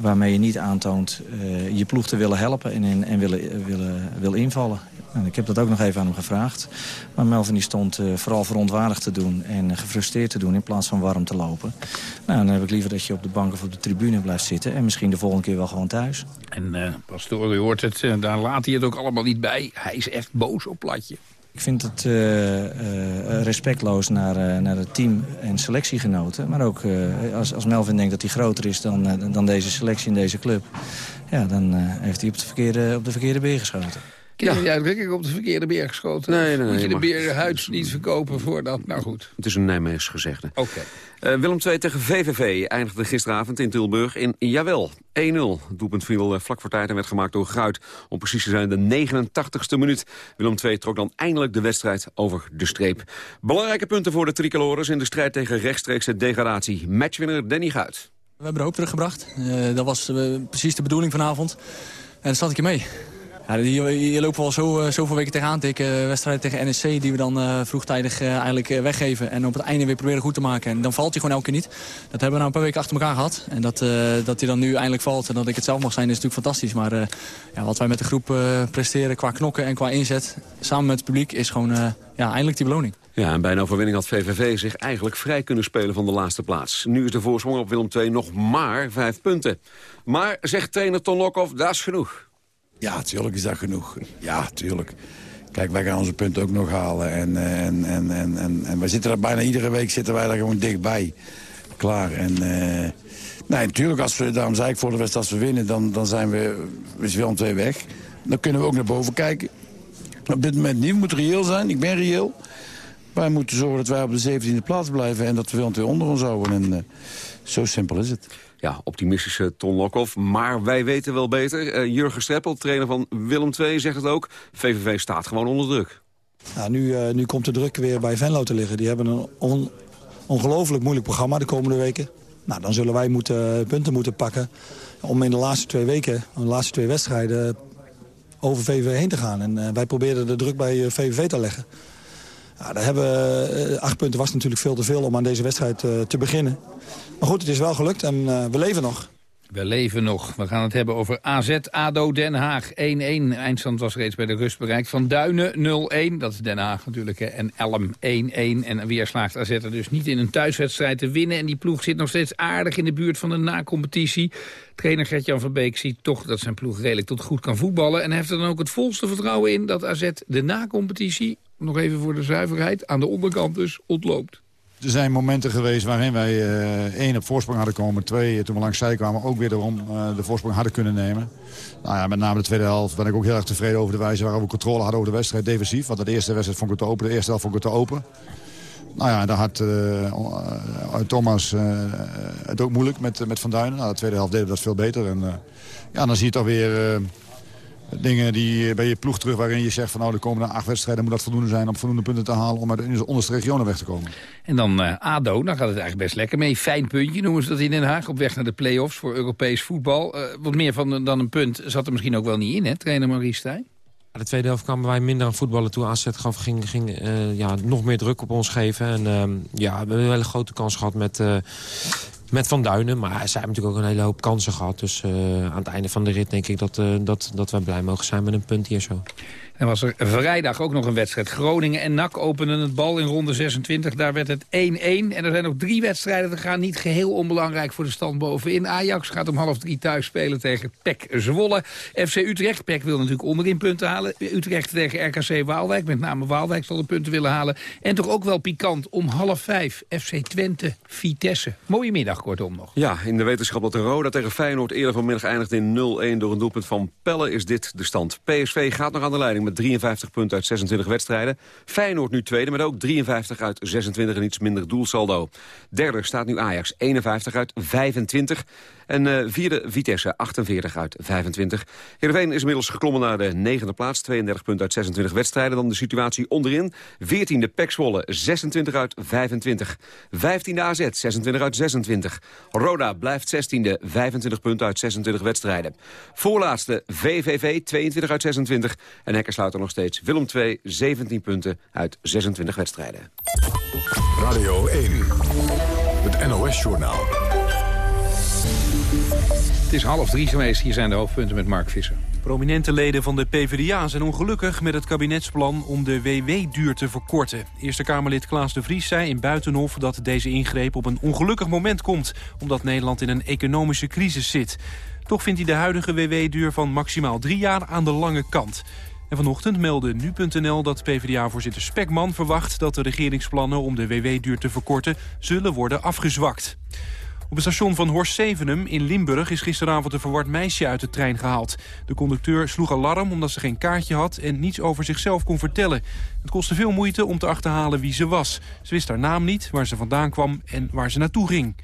S17: waarmee je niet aantoont uh, je ploeg te willen helpen en, en willen, willen, wil invallen. En ik heb dat ook nog even aan hem gevraagd. Maar Melvin die stond vooral verontwaardigd te doen en gefrustreerd te doen in plaats van warm te lopen. Nou, dan heb ik liever dat je op de bank of op de tribune blijft zitten en misschien de volgende keer wel gewoon thuis.
S9: En pastoor, u hoort het, daar laat hij het ook allemaal niet bij. Hij is echt boos op Platje.
S17: Ik vind het uh, uh, respectloos naar, uh, naar het team en selectiegenoten. Maar ook als, als Melvin denkt dat hij groter is dan, dan deze selectie in deze club... Ja, dan heeft hij op de verkeerde, op de verkeerde beer geschoten.
S9: Je ja. die uitdrukking op de verkeerde beer geschoten?
S7: Nee, nee,
S9: Moet je de
S7: maar...
S9: beer huid niet verkopen voordat... Nou goed.
S7: Het is een Nijmeegs gezegde.
S9: Oké.
S7: Okay. Uh, Willem II tegen VVV eindigde gisteravond in Tilburg in Jawel. 1-0. Het doelpunt viel uh, vlak voor tijd en werd gemaakt door Guit. Om precies te zijn de 89ste minuut. Willem II trok dan eindelijk de wedstrijd over de streep. Belangrijke punten voor de tricolores in de strijd tegen rechtstreekse degradatie. Matchwinner Danny Guit.
S18: We hebben de hoop teruggebracht. Uh, dat was precies de bedoeling vanavond. En daar zat ik je mee. Ja, je, je loopt wel zo, zoveel weken tegenaan tegen wedstrijden tegen NEC... die we dan uh, vroegtijdig uh, eigenlijk uh, weggeven. En op het einde weer proberen goed te maken. En dan valt hij gewoon elke keer niet. Dat hebben we nou een paar weken achter elkaar gehad. En dat, dat hij dan nu eindelijk valt en dat ik het zelf mag zijn is natuurlijk fantastisch. Maar ja, wat wij met de groep presteren qua knokken en qua inzet... samen met het publiek is gewoon ja, eindelijk die beloning.
S7: Ja, en bij een overwinning had VVV zich eigenlijk vrij kunnen spelen van de laatste plaats. Nu is de voorsprong op Willem II nog maar vijf punten. Maar, zegt trainer Ton Lokhoff, dat is genoeg.
S19: Ja, tuurlijk is dat genoeg. Ja, tuurlijk. Kijk, wij gaan onze punten ook nog halen. En, en, en, en, en, en wij zitten er bijna iedere week zitten wij er gewoon dichtbij. Klaar. En uh, nee, natuurlijk, als we, daarom zei ik voor de wedstrijd, als we winnen, dan, dan zijn we, is Willem twee weg. Dan kunnen we ook naar boven kijken. Op dit moment niet, we moeten reëel zijn. Ik ben reëel. Wij moeten zorgen dat wij op de 17e plaats blijven en dat we Willem twee onder ons houden. En uh, zo simpel is het.
S7: Ja, optimistische Ton Lokhoff. Maar wij weten wel beter. Uh, Jurgen Streppel, trainer van Willem II, zegt het ook. VVV staat gewoon onder druk.
S20: Nou, nu, uh, nu komt de druk weer bij Venlo te liggen. Die hebben een on ongelooflijk moeilijk programma de komende weken. Nou, dan zullen wij moeten, punten moeten pakken om in de laatste twee weken, de laatste twee wedstrijden, over VVV heen te gaan. En wij proberen de druk bij VVV te leggen. Ja, daar hebben, acht punten was natuurlijk veel te veel om aan deze wedstrijd uh, te beginnen. Maar goed, het is wel gelukt en uh, we leven nog.
S9: We leven nog. We gaan het hebben over AZ ADO Den Haag 1-1. Eindstand was reeds bij de rust bereikt. Van Duinen 0-1, dat is Den Haag natuurlijk. Hè. En Elm 1-1. En weer slaagt AZ er dus niet in een thuiswedstrijd te winnen. En die ploeg zit nog steeds aardig in de buurt van de na-competitie. Trainer Gert-Jan van Beek ziet toch dat zijn ploeg redelijk tot goed kan voetballen. En heeft er dan ook het volste vertrouwen in dat AZ de na-competitie... nog even voor de zuiverheid, aan de onderkant dus, ontloopt.
S21: Er zijn momenten geweest waarin wij uh, één op voorsprong hadden komen. Twee, toen we langs zij kwamen, ook weer erom uh, de voorsprong hadden kunnen nemen. Nou ja, met name de tweede helft ben ik ook heel erg tevreden over de wijze waarop we controle hadden over de wedstrijd defensief. Want de eerste wedstrijd vond ik het te open, de eerste helft vond ik het te open. Nou ja, daar had Thomas het ook moeilijk met, met Van Duinen. Nou, de tweede helft deden we dat veel beter. En ja, dan zie je toch weer dingen die bij je ploeg terug waarin je zegt van nou de komende acht wedstrijden moet dat voldoende zijn om voldoende punten te halen om uit de onderste regionen weg te komen.
S9: En dan uh, ADO, dan gaat het eigenlijk best lekker mee. Fijn puntje noemen ze dat in Den Haag op weg naar de play-offs voor Europees voetbal. Uh, wat meer van, dan een punt zat er misschien ook wel niet in hè, trainer Maurice Stijn?
S22: De tweede helft kwamen wij minder aan voetballen toe. AZ gaf, ging, ging uh, ja, nog meer druk op ons geven. En uh, ja, we hebben een hele grote kans gehad met, met Van Duinen. Maar zij hebben natuurlijk ook een hele hoop kansen gehad. Dus aan het einde van de rit denk ik dat, dat, dat wij blij mogen zijn met een punt hier zo.
S9: En was er vrijdag ook nog een wedstrijd. Groningen en NAC openen het bal in ronde 26. Daar werd het 1-1. En er zijn nog drie wedstrijden te gaan. Niet geheel onbelangrijk voor de stand bovenin. Ajax gaat om half drie thuis spelen tegen PEC Zwolle. FC Utrecht. PEC wil natuurlijk onderin punten halen. Utrecht tegen RKC Waalwijk. Met name Waalwijk zal de punten willen halen. En toch ook wel pikant. Om half vijf FC Twente Vitesse. Mooie middag kortom nog.
S7: Ja, in de wetenschap dat de Roda tegen Feyenoord eerder vanmiddag eindigt in 0-1 door een doelpunt van Pelle is dit de stand. PSV gaat nog aan de leiding met 53 punten uit 26 wedstrijden. Feyenoord nu tweede met ook 53 uit 26 en iets minder doelsaldo. Derde staat nu Ajax, 51 uit 25. En uh, vierde Vitesse, 48 uit 25. Heerenveen is inmiddels geklommen naar de negende plaats. 32 punten uit 26 wedstrijden. Dan de situatie onderin. 14e Pek Zwolle, 26 uit 25. 15e AZ, 26 uit 26. Roda blijft 16e, 25 punten uit 26 wedstrijden. Voorlaatste VVV, 22 uit 26. En Hekker sluit er nog steeds. Willem 2, 17 punten uit 26 wedstrijden.
S6: Radio 1, het NOS-journaal.
S9: Het is half drie geweest. Hier zijn de hoofdpunten met Mark Visser.
S23: Prominente leden van de PvdA zijn ongelukkig met het kabinetsplan om de WW-duur te verkorten. Eerste Kamerlid Klaas de Vries zei in Buitenhof dat deze ingreep op een ongelukkig moment komt... omdat Nederland in een economische crisis zit. Toch vindt hij de huidige WW-duur van maximaal drie jaar aan de lange kant. En vanochtend meldde nu.nl dat PvdA-voorzitter Spekman verwacht... dat de regeringsplannen om de WW-duur te verkorten zullen worden afgezwakt. Op het station van Horst Zevenum in Limburg is gisteravond een verward meisje uit de trein gehaald. De conducteur sloeg alarm omdat ze geen kaartje had en niets over zichzelf kon vertellen. Het kostte veel moeite om te achterhalen wie ze was. Ze wist haar naam niet, waar ze vandaan kwam en waar ze naartoe ging.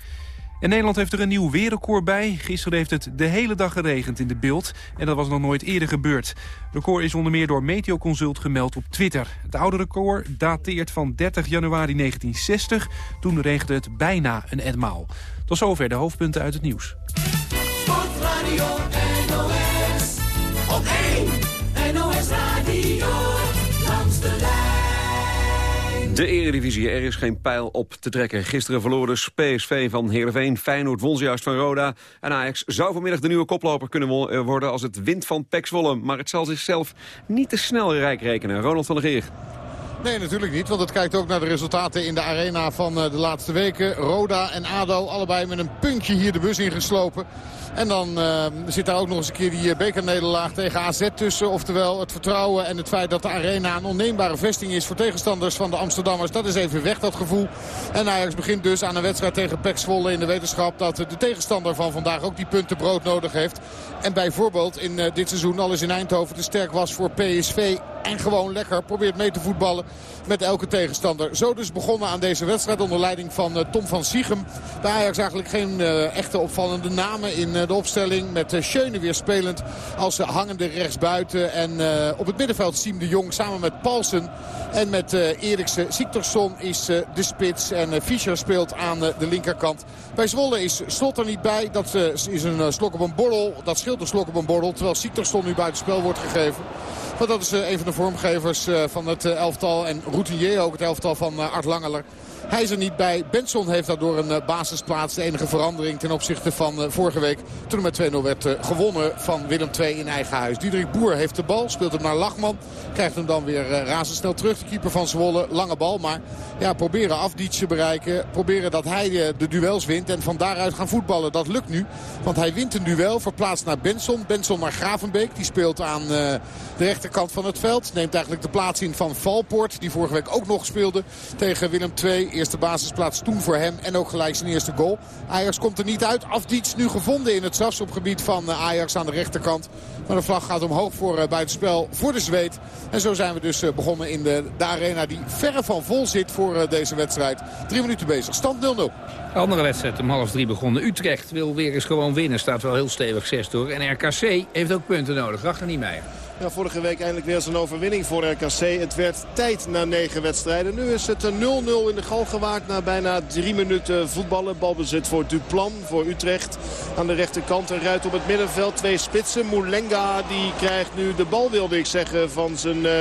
S23: En Nederland heeft er een nieuw weerrecord bij. Gisteren heeft het de hele dag geregend in de beeld. En dat was nog nooit eerder gebeurd. Het record is onder meer door Meteoconsult gemeld op Twitter. Het oude record dateert van 30 januari 1960. Toen regende het bijna een etmaal. Tot zover de hoofdpunten uit het nieuws.
S11: Sportradio NOS. Op 1 NOS Radio. Langs de lijn.
S7: De Eredivisie, er is geen pijl op te trekken. Gisteren verloor dus PSV van Heerenveen, Feyenoord won juist van Roda. En Ajax zou vanmiddag de nieuwe koploper kunnen worden als het wint van Pek Zwolle. Maar het zal zichzelf niet te snel rijk rekenen. Ronald van der Geer.
S24: Nee, natuurlijk niet. Want het kijkt ook naar de resultaten in de arena van de laatste weken. Roda en ADO allebei met een puntje hier de bus ingeslopen. En dan uh, zit daar ook nog eens een keer die bekernederlaag tegen AZ tussen. Oftewel het vertrouwen en het feit dat de arena een onneembare vesting is voor tegenstanders van de Amsterdammers. Dat is even weg, dat gevoel. En Ajax begint dus aan een wedstrijd tegen Pek Zwolle in de wetenschap dat de tegenstander van vandaag ook die punten brood nodig heeft. En bijvoorbeeld in dit seizoen al in Eindhoven te sterk was voor PSV. En gewoon lekker probeert mee te voetballen met elke tegenstander. Zo dus begonnen aan deze wedstrijd onder leiding van uh, Tom van Siegem. Bij Ajax eigenlijk geen uh, echte opvallende namen in uh, de opstelling. Met uh, Schöne weer spelend als hangende rechtsbuiten. En op het middenveld Siem de Jong samen met Paulsen. En met Eriksen. Siktersson is de spits. En Fischer speelt aan de linkerkant. Bij Zwolle is Slot er niet bij. Dat is een slok op een borrel. Dat scheelt een slok op een borrel. Terwijl Siktersson nu buitenspel wordt gegeven. Dat is een van de vormgevers van het elftal. En routinier ook het elftal van Art Langeler. Hij is er niet bij. Benson heeft daardoor een uh, basisplaats. De enige verandering ten opzichte van uh, vorige week. Toen er met 2-0 werd uh, gewonnen van Willem II in eigen huis. Diederik Boer heeft de bal. Speelt hem naar Lachman. Krijgt hem dan weer razendsnel terug. De keeper van Zwolle. Lange bal. Maar ja, proberen Afdietje bereiken. Proberen dat hij de duels wint. En van daaruit gaan voetballen. Dat lukt nu. Want hij wint een duel. Verplaatst naar Benson. Benson naar Gravenbeek. Die speelt aan de rechterkant van het veld. Neemt eigenlijk de plaats in van Valpoort. Die vorige week ook nog speelde tegen Willem II Eerste basisplaats toen voor hem en ook gelijk zijn eerste goal. Ajax komt er niet uit. Afdiets nu gevonden in het strafschopgebied van eh, Ajax aan de rechterkant. Maar de vlag gaat omhoog voor uh, buitenspel voor de Zweet. En zo zijn we dus uh, begonnen in de, arena die verre van vol zit voor deze wedstrijd. Drie minuten bezig. Stand 0-0.
S9: Andere wedstrijd om half drie begonnen. Utrecht wil weer eens gewoon winnen. Staat wel heel stevig 6 door. En RKC heeft ook punten nodig. Rachter niet mee.
S8: Vorige week eindelijk weer zo'n overwinning voor RKC. Het werd tijd na negen wedstrijden. Nu is het 0-0 in de gal gewaard na bijna drie minuten voetballen. Balbezit voor Duplan, voor Utrecht. Aan de rechterkant een ruit op het middenveld. Twee spitsen. Moulenga die krijgt nu de bal wilde ik zeggen van zijn uh,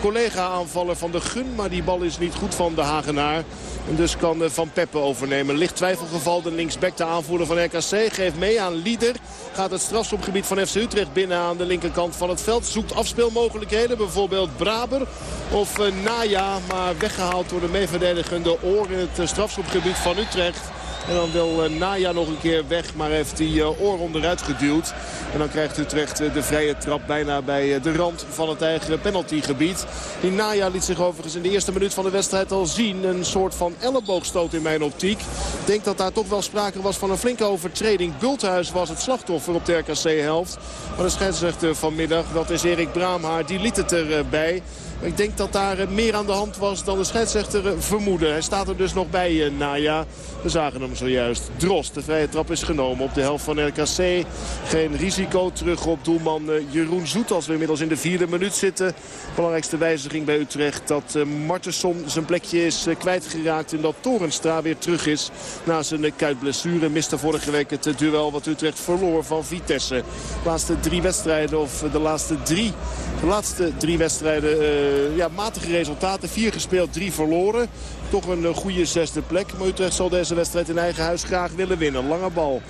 S8: collega-aanvaller van de Gun. Maar die bal is niet goed van de Hagenaar. En dus kan Van Peppe overnemen. Licht twijfelgeval de linksback, de aanvoerder van RKC. Geeft mee aan Lieder. Gaat het strafschopgebied van FC Utrecht binnen aan de linkerkant van het veld. Afspeelmogelijkheden. Bijvoorbeeld Braber of uh, Naya. Maar weggehaald door de meeverdedigende oor in het uh, strafschopgebied van Utrecht. En dan wil uh, Naya nog een keer weg, maar heeft die uh, oor onderuit geduwd. En dan krijgt Utrecht uh, de vrije trap bijna bij de rand van het eigen penaltygebied. Die Naya liet zich overigens in de eerste minuut van de wedstrijd al zien. Een soort van elleboogstoot in mijn optiek. Ik denk dat daar toch wel sprake was van een flinke overtreding. Bulthuis was het slachtoffer op de RKC-helft. Maar de scheidsrechter vanmiddag, dat is Erik Braamhaar, die liet het erbij. Ik denk dat daar meer aan de hand was dan de scheidsrechter vermoedde. Hij staat er dus nog bij, Naya. We zagen hem zojuist. Drost, de vrije trap is genomen op de helft van RKC. Geen risico terug op doelman Jeroen Zoet als we inmiddels in de vierde minuut zitten. Belangrijkste wijziging bij Utrecht dat Martensson zijn plekje is kwijtgeraakt. En dat Torenstra weer terug is na zijn kuitblessure. Miste vorige week het duel wat Utrecht verloor van Vitesse. De laatste drie wedstrijden of de laatste drie, de laatste drie wedstrijden... ja, matige resultaten. Vier gespeeld, drie verloren. Toch een goede zesde plek. Maar Utrecht zal deze wedstrijd in eigen huis graag willen winnen. Lange bal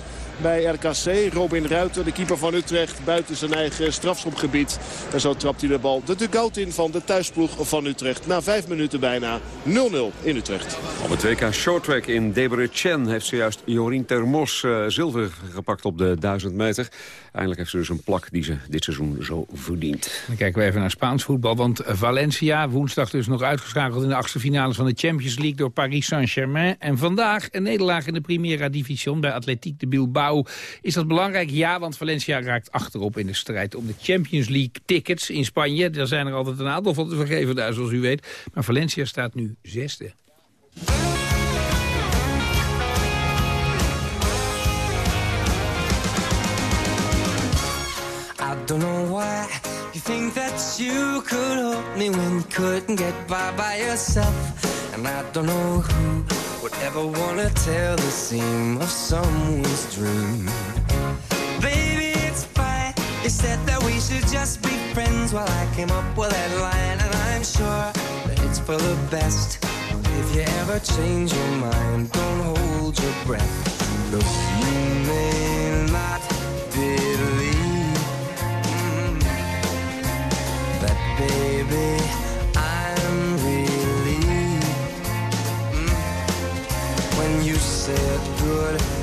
S8: bij RKC. Robin Ruiter, de keeper van Utrecht, buiten zijn eigen strafschopgebied. En zo trapt hij de bal de dugout in van de thuisploeg van Utrecht. Na vijf minuten bijna 0-0 in Utrecht.
S7: Op het WK Shorttrack in Debrecen heeft zojuist Jorien Termos uh, zilver gepakt op de 1000 meter. Eindelijk heeft ze dus een plak die ze dit seizoen zo verdient.
S9: Dan kijken we even naar Spaans voetbal, want Valencia woensdag dus nog uitgeschakeld in de achtste finales van de Champions League door Paris Saint-Germain. En vandaag een nederlaag in de Primera Division bij Atletiek de Bilbao. Is dat belangrijk? Ja, want Valencia raakt achterop in de strijd om de Champions League tickets in Spanje. Daar zijn er altijd een aantal van te vergeven daar, zoals u weet. Maar Valencia staat nu zesde.
S11: I don't you think that you could me when couldn't get by yourself. And I don't know who would ever want to tell the seam of someone's dream. Baby, it's fine. You said that we should just be friends while I came up with that line. And I'm sure that it's for the best. If you ever change your mind, don't hold your breath. Look, you may not believe mm, that, baby. good.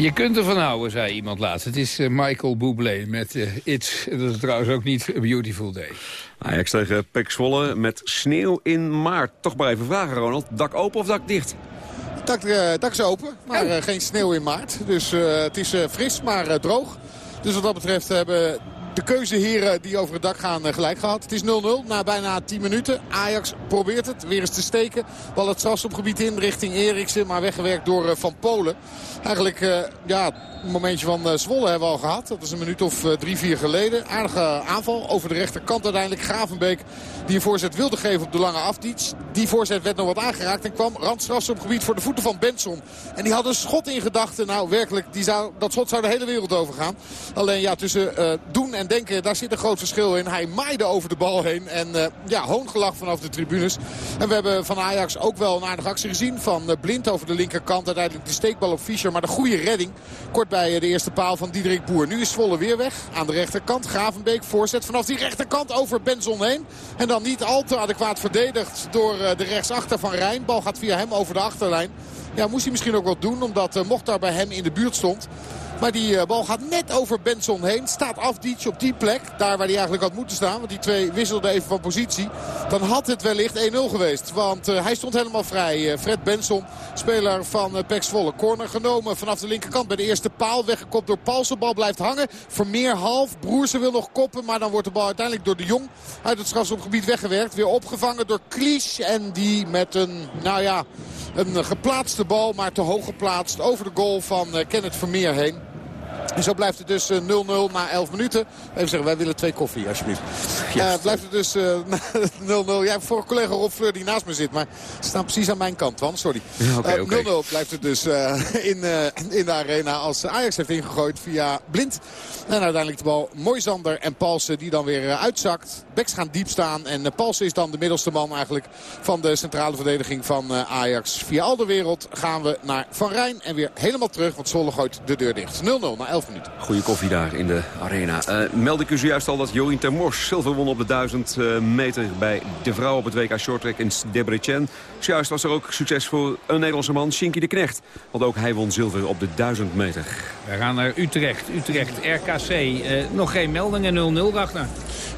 S9: Je kunt ervan houden, zei iemand laatst. Het is eh, Michael Bublé met eh, It's. Dat is trouwens ook niet A Beautiful Day.
S7: Ajax tegen Pek Zwolle met sneeuw in maart. Toch maar even vragen, Ronald. Dak open of dak dicht?
S24: Dak, eh, dak is open, maar eh, geen sneeuw in maart. Dus eh, het is fris, maar eh, droog. Dus wat dat betreft hebben de keuzeheren die over het dak gaan eh, gelijk gehad. Het is 0-0 na bijna 10 minuten. Ajax probeert het weer eens te steken. Bal het strafschopgebied in richting Eriksen. Maar weggewerkt door eh, Van Polen. Eigenlijk, eh, ja, een momentje van Zwolle hebben we al gehad. Dat is een minuut of drie, vier geleden. Aardige aanval over de rechterkant uiteindelijk. Gravenbeek die een voorzet wilde geven op de lange afdiets. Die voorzet werd nog wat aangeraakt en kwam randstrafschopgebied voor de voeten van Benson. En die had een schot in gedachten. Nou, werkelijk, die zou, dat schot zou de hele wereld over gaan. Alleen ja, tussen eh, doen en denken, daar zit een groot verschil in. Hij maaide over de bal heen en eh, ja, hoongelach vanaf de tribunes. En we hebben van Ajax ook wel een aardige actie gezien. Van eh, Blind over de linkerkant. Uiteindelijk de steekbal op Fischer, maar de goede redding. Kort bij eh, de eerste paal van Diederik Boer. Nu is Zwolle weer weg. Aan de rechterkant. Gravenbeek voorzet vanaf die rechterkant over Benson heen. En dan niet al te adequaat verdedigd door de rechtsachter van Rijn. Bal gaat via hem over de achterlijn. Ja, moest hij misschien ook wat doen, omdat uh, Mochtar bij hem in de buurt stond. Maar die uh, bal gaat net over Benson heen. Staat Afdic op die plek. Daar waar hij eigenlijk had moeten staan. Want die twee wisselden even van positie. Dan had het wellicht 1-0 geweest. Want uh, hij stond helemaal vrij. Uh, Fred Benson, speler van Pek Zwolle. Corner genomen vanaf de linkerkant bij de eerste paal. Weggekopt door Paulsen. Bal blijft hangen. Vermeer half. Broersen wil nog koppen. Maar dan wordt de bal uiteindelijk door de Jong uit het strafschopgebied weggewerkt. Weer opgevangen door Klies. En die met een, nou ja, een geplaatste bal. Maar te hoog geplaatst over de goal van Kenneth Vermeer heen. En zo blijft het dus 0-0 na 11 minuten. Even zeggen, wij willen twee koffie alsjeblieft. Ja, uh, blijft het dus 0-0. Uh, ja, voor collega Rob Fleur die naast me zit. Maar ze staan precies aan mijn kant, Wan. Sorry. 0-0 ja, okay, okay. uh, blijft het dus in, in de arena als Ajax heeft ingegooid via Blind. En uiteindelijk de bal Moisander en Palsen die dan weer uitzakt. Beks gaan diep staan. En Palsen is dan de middelste man eigenlijk van de centrale verdediging van Ajax. Via al de wereld gaan we naar Van Rijn. En weer helemaal terug, want Zwolle gooit de deur dicht. 0-0 na 11 minuten.
S7: Goede koffie daar in de arena. Uh, meld ik u zojuist al dat Jorien Termors zilver won op de 1000 uh, meter bij de vrouw op het WK Shorttrack in Debrecen. Zojuist was er ook succes voor een Nederlandse man, Shinky de Knecht. Want ook hij won zilver op de 1000 meter.
S9: We gaan naar Utrecht. Utrecht, RKC. Uh, nog geen meldingen, 0-0 Ragnar.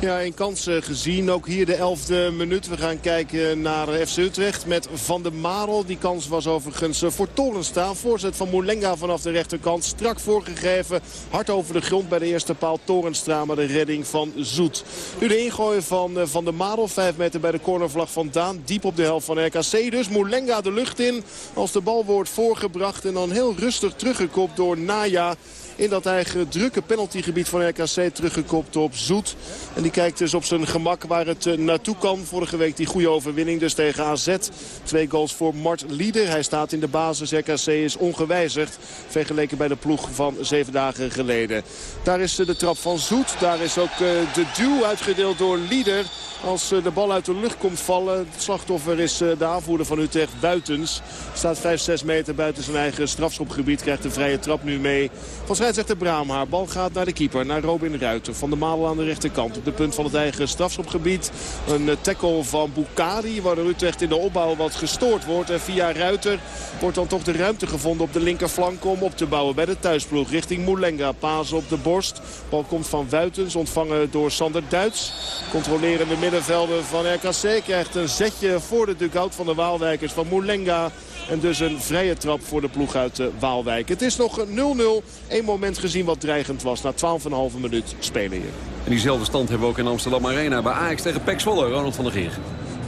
S8: Ja, een kans gezien. Ook hier de 11e minuut. We gaan kijken naar FC Utrecht met Van der Marel. Die kans was overigens voor Torenstra. Voorzet van Moulenga vanaf de rechterkant. Strak voorgegeven. Hard over de grond bij de eerste paal Torenstra. Maar de redding van Zoet. Nu de ingooi van Van der Marel. Vijf meter bij de cornervlag van Daan. Diep op de helft van RKC. Dus Moulenga de lucht in. Als de bal wordt voorgebracht. En dan heel rustig teruggekopt door Naya in dat eigen drukke penaltygebied van RKC teruggekopt op Zoet. En die kijkt dus op zijn gemak waar het uh, naartoe kan. Vorige week die goede overwinning dus tegen AZ. Twee goals voor Mart Lieder. Hij staat in de basis. RKC is ongewijzigd. Vergeleken bij de ploeg van zeven dagen geleden. Daar is uh, de trap van Zoet. Daar is ook uh, de duw uitgedeeld door Lieder. Als de bal uit de lucht komt vallen. Het slachtoffer is de aanvoerder van Utrecht buitens. Staat 5, 6 meter buiten zijn eigen strafschopgebied. Krijgt de vrije trap nu mee scheidsrechter Braamhaar. Bal gaat naar de keeper, naar Robin Ruiter. Van de Malen aan de rechterkant op de punt van het eigen strafschopgebied. Een tackle van Bukari, waardoor Utrecht in de opbouw wat gestoord wordt. En via Ruiter wordt dan toch de ruimte gevonden op de linkerflank om op te bouwen bij de thuisploeg. Richting Moulenga, paas op de borst. Bal komt van Wuitens, ontvangen door Sander Duits. Controlerende middenvelder van RKC krijgt een zetje voor de dugout van de Waalwijkers van Moulenga. En dus een vrije trap voor de ploeg uit Waalwijk. Het is nog 0-0. Eén moment gezien wat dreigend was. Na 12,5 minuut spelen hier.
S7: En diezelfde stand hebben we ook in Amsterdam Arena bij Ajax tegen Pek Zwolle. Ronald van der Geer.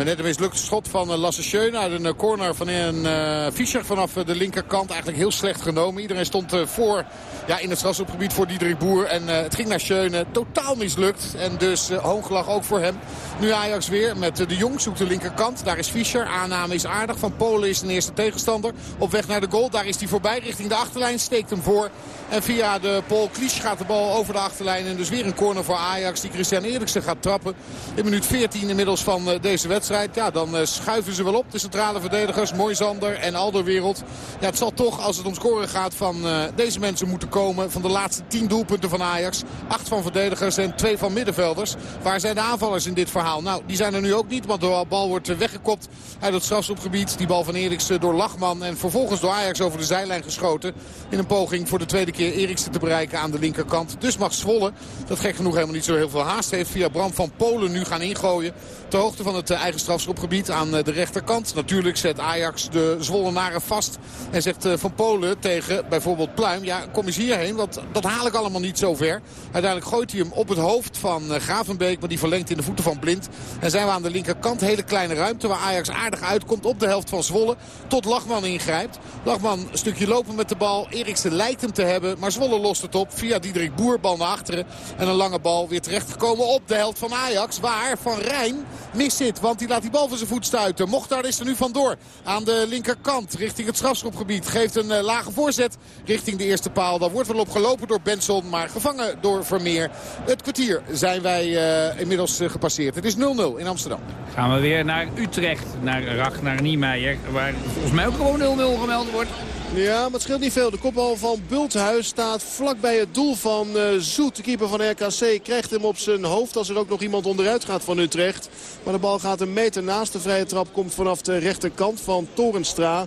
S24: Net een mislukt schot van uh, Lasse Schöne uit een corner van een uh, Fischer vanaf de linkerkant. Eigenlijk heel slecht genomen. Iedereen stond voor ja, in het strafschopgebied voor Diederik Boer. En het ging naar Schöne. Totaal mislukt. En dus hooggelag ook voor hem. Nu Ajax weer met de Jong zoekt de linkerkant. Daar is Fischer. Aanname is aardig. Van Polen is de eerste tegenstander. Op weg naar de goal. Daar is hij voorbij richting de achterlijn. Steekt hem voor. En via de Paul Klisch gaat de bal over de achterlijn. En dus weer een corner voor Ajax die Christian Eriksen gaat trappen. In minuut 14 inmiddels van eh, deze wedstrijd. Ja, dan eh, schuiven ze wel op. De centrale verdedigers, Moisander en Alderwereld. Ja, het zal toch, als het om scoren gaat, van uh, deze mensen moeten komen. Van de laatste 10 doelpunten van Ajax. Acht van verdedigers en twee van middenvelders. Waar zijn de aanvallers in dit verhaal? Nou, die zijn er nu ook niet. Want de bal wordt weggekopt uit het strafschopgebied. Die bal van Eriksen door Lachman. En vervolgens door Ajax over de zijlijn geschoten. In een poging voor de tweede keer Eriksen te bereiken aan de linkerkant. Dus mag Zwolle, dat gek genoeg helemaal niet zo heel veel haast heeft... via Bram van Polen nu gaan ingooien. Ter hoogte van het eh, eigen aan eh, de rechterkant. Natuurlijk zet Ajax de Zwollenaren vast. En zegt eh, Van Polen tegen bijvoorbeeld Pluim... ja, kom eens hierheen, want dat haal ik allemaal niet zo ver. Uiteindelijk gooit hij hem op het hoofd van Gravenbeek... maar die verlengt in de voeten van Blind. En zijn we aan de linkerkant, hele kleine ruimte... waar Ajax aardig uitkomt op de helft van Zwolle. Tot Lachman ingrijpt. Lachman een stukje lopen met de bal. Eriksen lijkt hem te hebben, maar Zwolle lost het op. Via Diederik Boer, bal naar achteren. En een lange bal weer terechtgekomen op de helft van Ajax. Waar Van Rijn mis zit. Want die laat die bal van zijn voet stuiten. Mochtar is er nu vandoor. Aan de linkerkant richting het strafschopgebied. Geeft een uh, lage voorzet richting de eerste paal. Daar wordt wel op gelopen door Benson. Maar gevangen door Vermeer. Het kwartier zijn wij uh, inmiddels uh, gepasseerd. Het is 0-0 in Amsterdam.
S9: Gaan we weer naar Utrecht. Naar Ragnar Niemeyer. Waar volgens mij ook gewoon 0-0 gemeld wordt.
S8: Ja, maar het scheelt niet veel. De kopbal van Bulthuis staat vlak bij het doel van uh, Zoet. De keeper van RKC krijgt hem op zijn hoofd als er ook nog iemand onderuit gaat van Utrecht. Maar de bal gaat een meter naast. De vrije trap komt vanaf de rechterkant van Torenstra.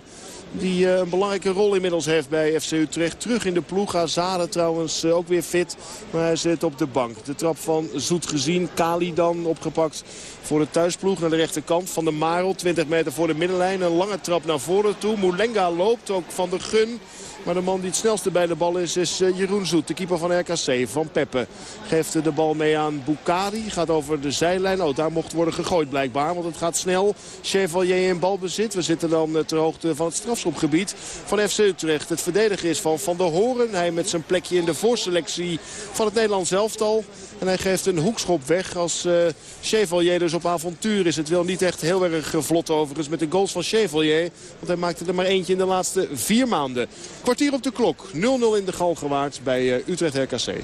S8: Die uh, een belangrijke rol inmiddels heeft bij FC Utrecht. Terug in de ploeg. Azade trouwens uh, ook weer fit. Maar hij zit op de bank. De trap van Zoet gezien. Kali dan opgepakt voor de thuisploeg naar de rechterkant van de Marel. 20 meter voor de middenlijn. Een lange trap naar voren toe. Moulenga loopt ook van de Gun. Maar de man die het snelste bij de bal is, is eh, Jeroen Zoet. De keeper van RKC, van Peppe. Geeft de bal mee aan Bukari. Gaat over de zijlijn. Oh, daar mocht worden gegooid blijkbaar. Want het gaat snel. Chevalier in balbezit. We zitten dan eh, ter hoogte van het strafschopgebied van FC Utrecht. Het verdedigen is van Van der Horen. Hij met zijn plekje in de voorselectie van het Nederlands elftal. En hij geeft een hoekschop weg als uh, Chevalier dus op avontuur is. Het wel niet echt heel erg vlot overigens met de goals van Chevalier. Want hij maakte er maar eentje in de laatste vier maanden. Kwartier op de klok. 0-0 in de Galgenwaard bij uh, Utrecht RKC.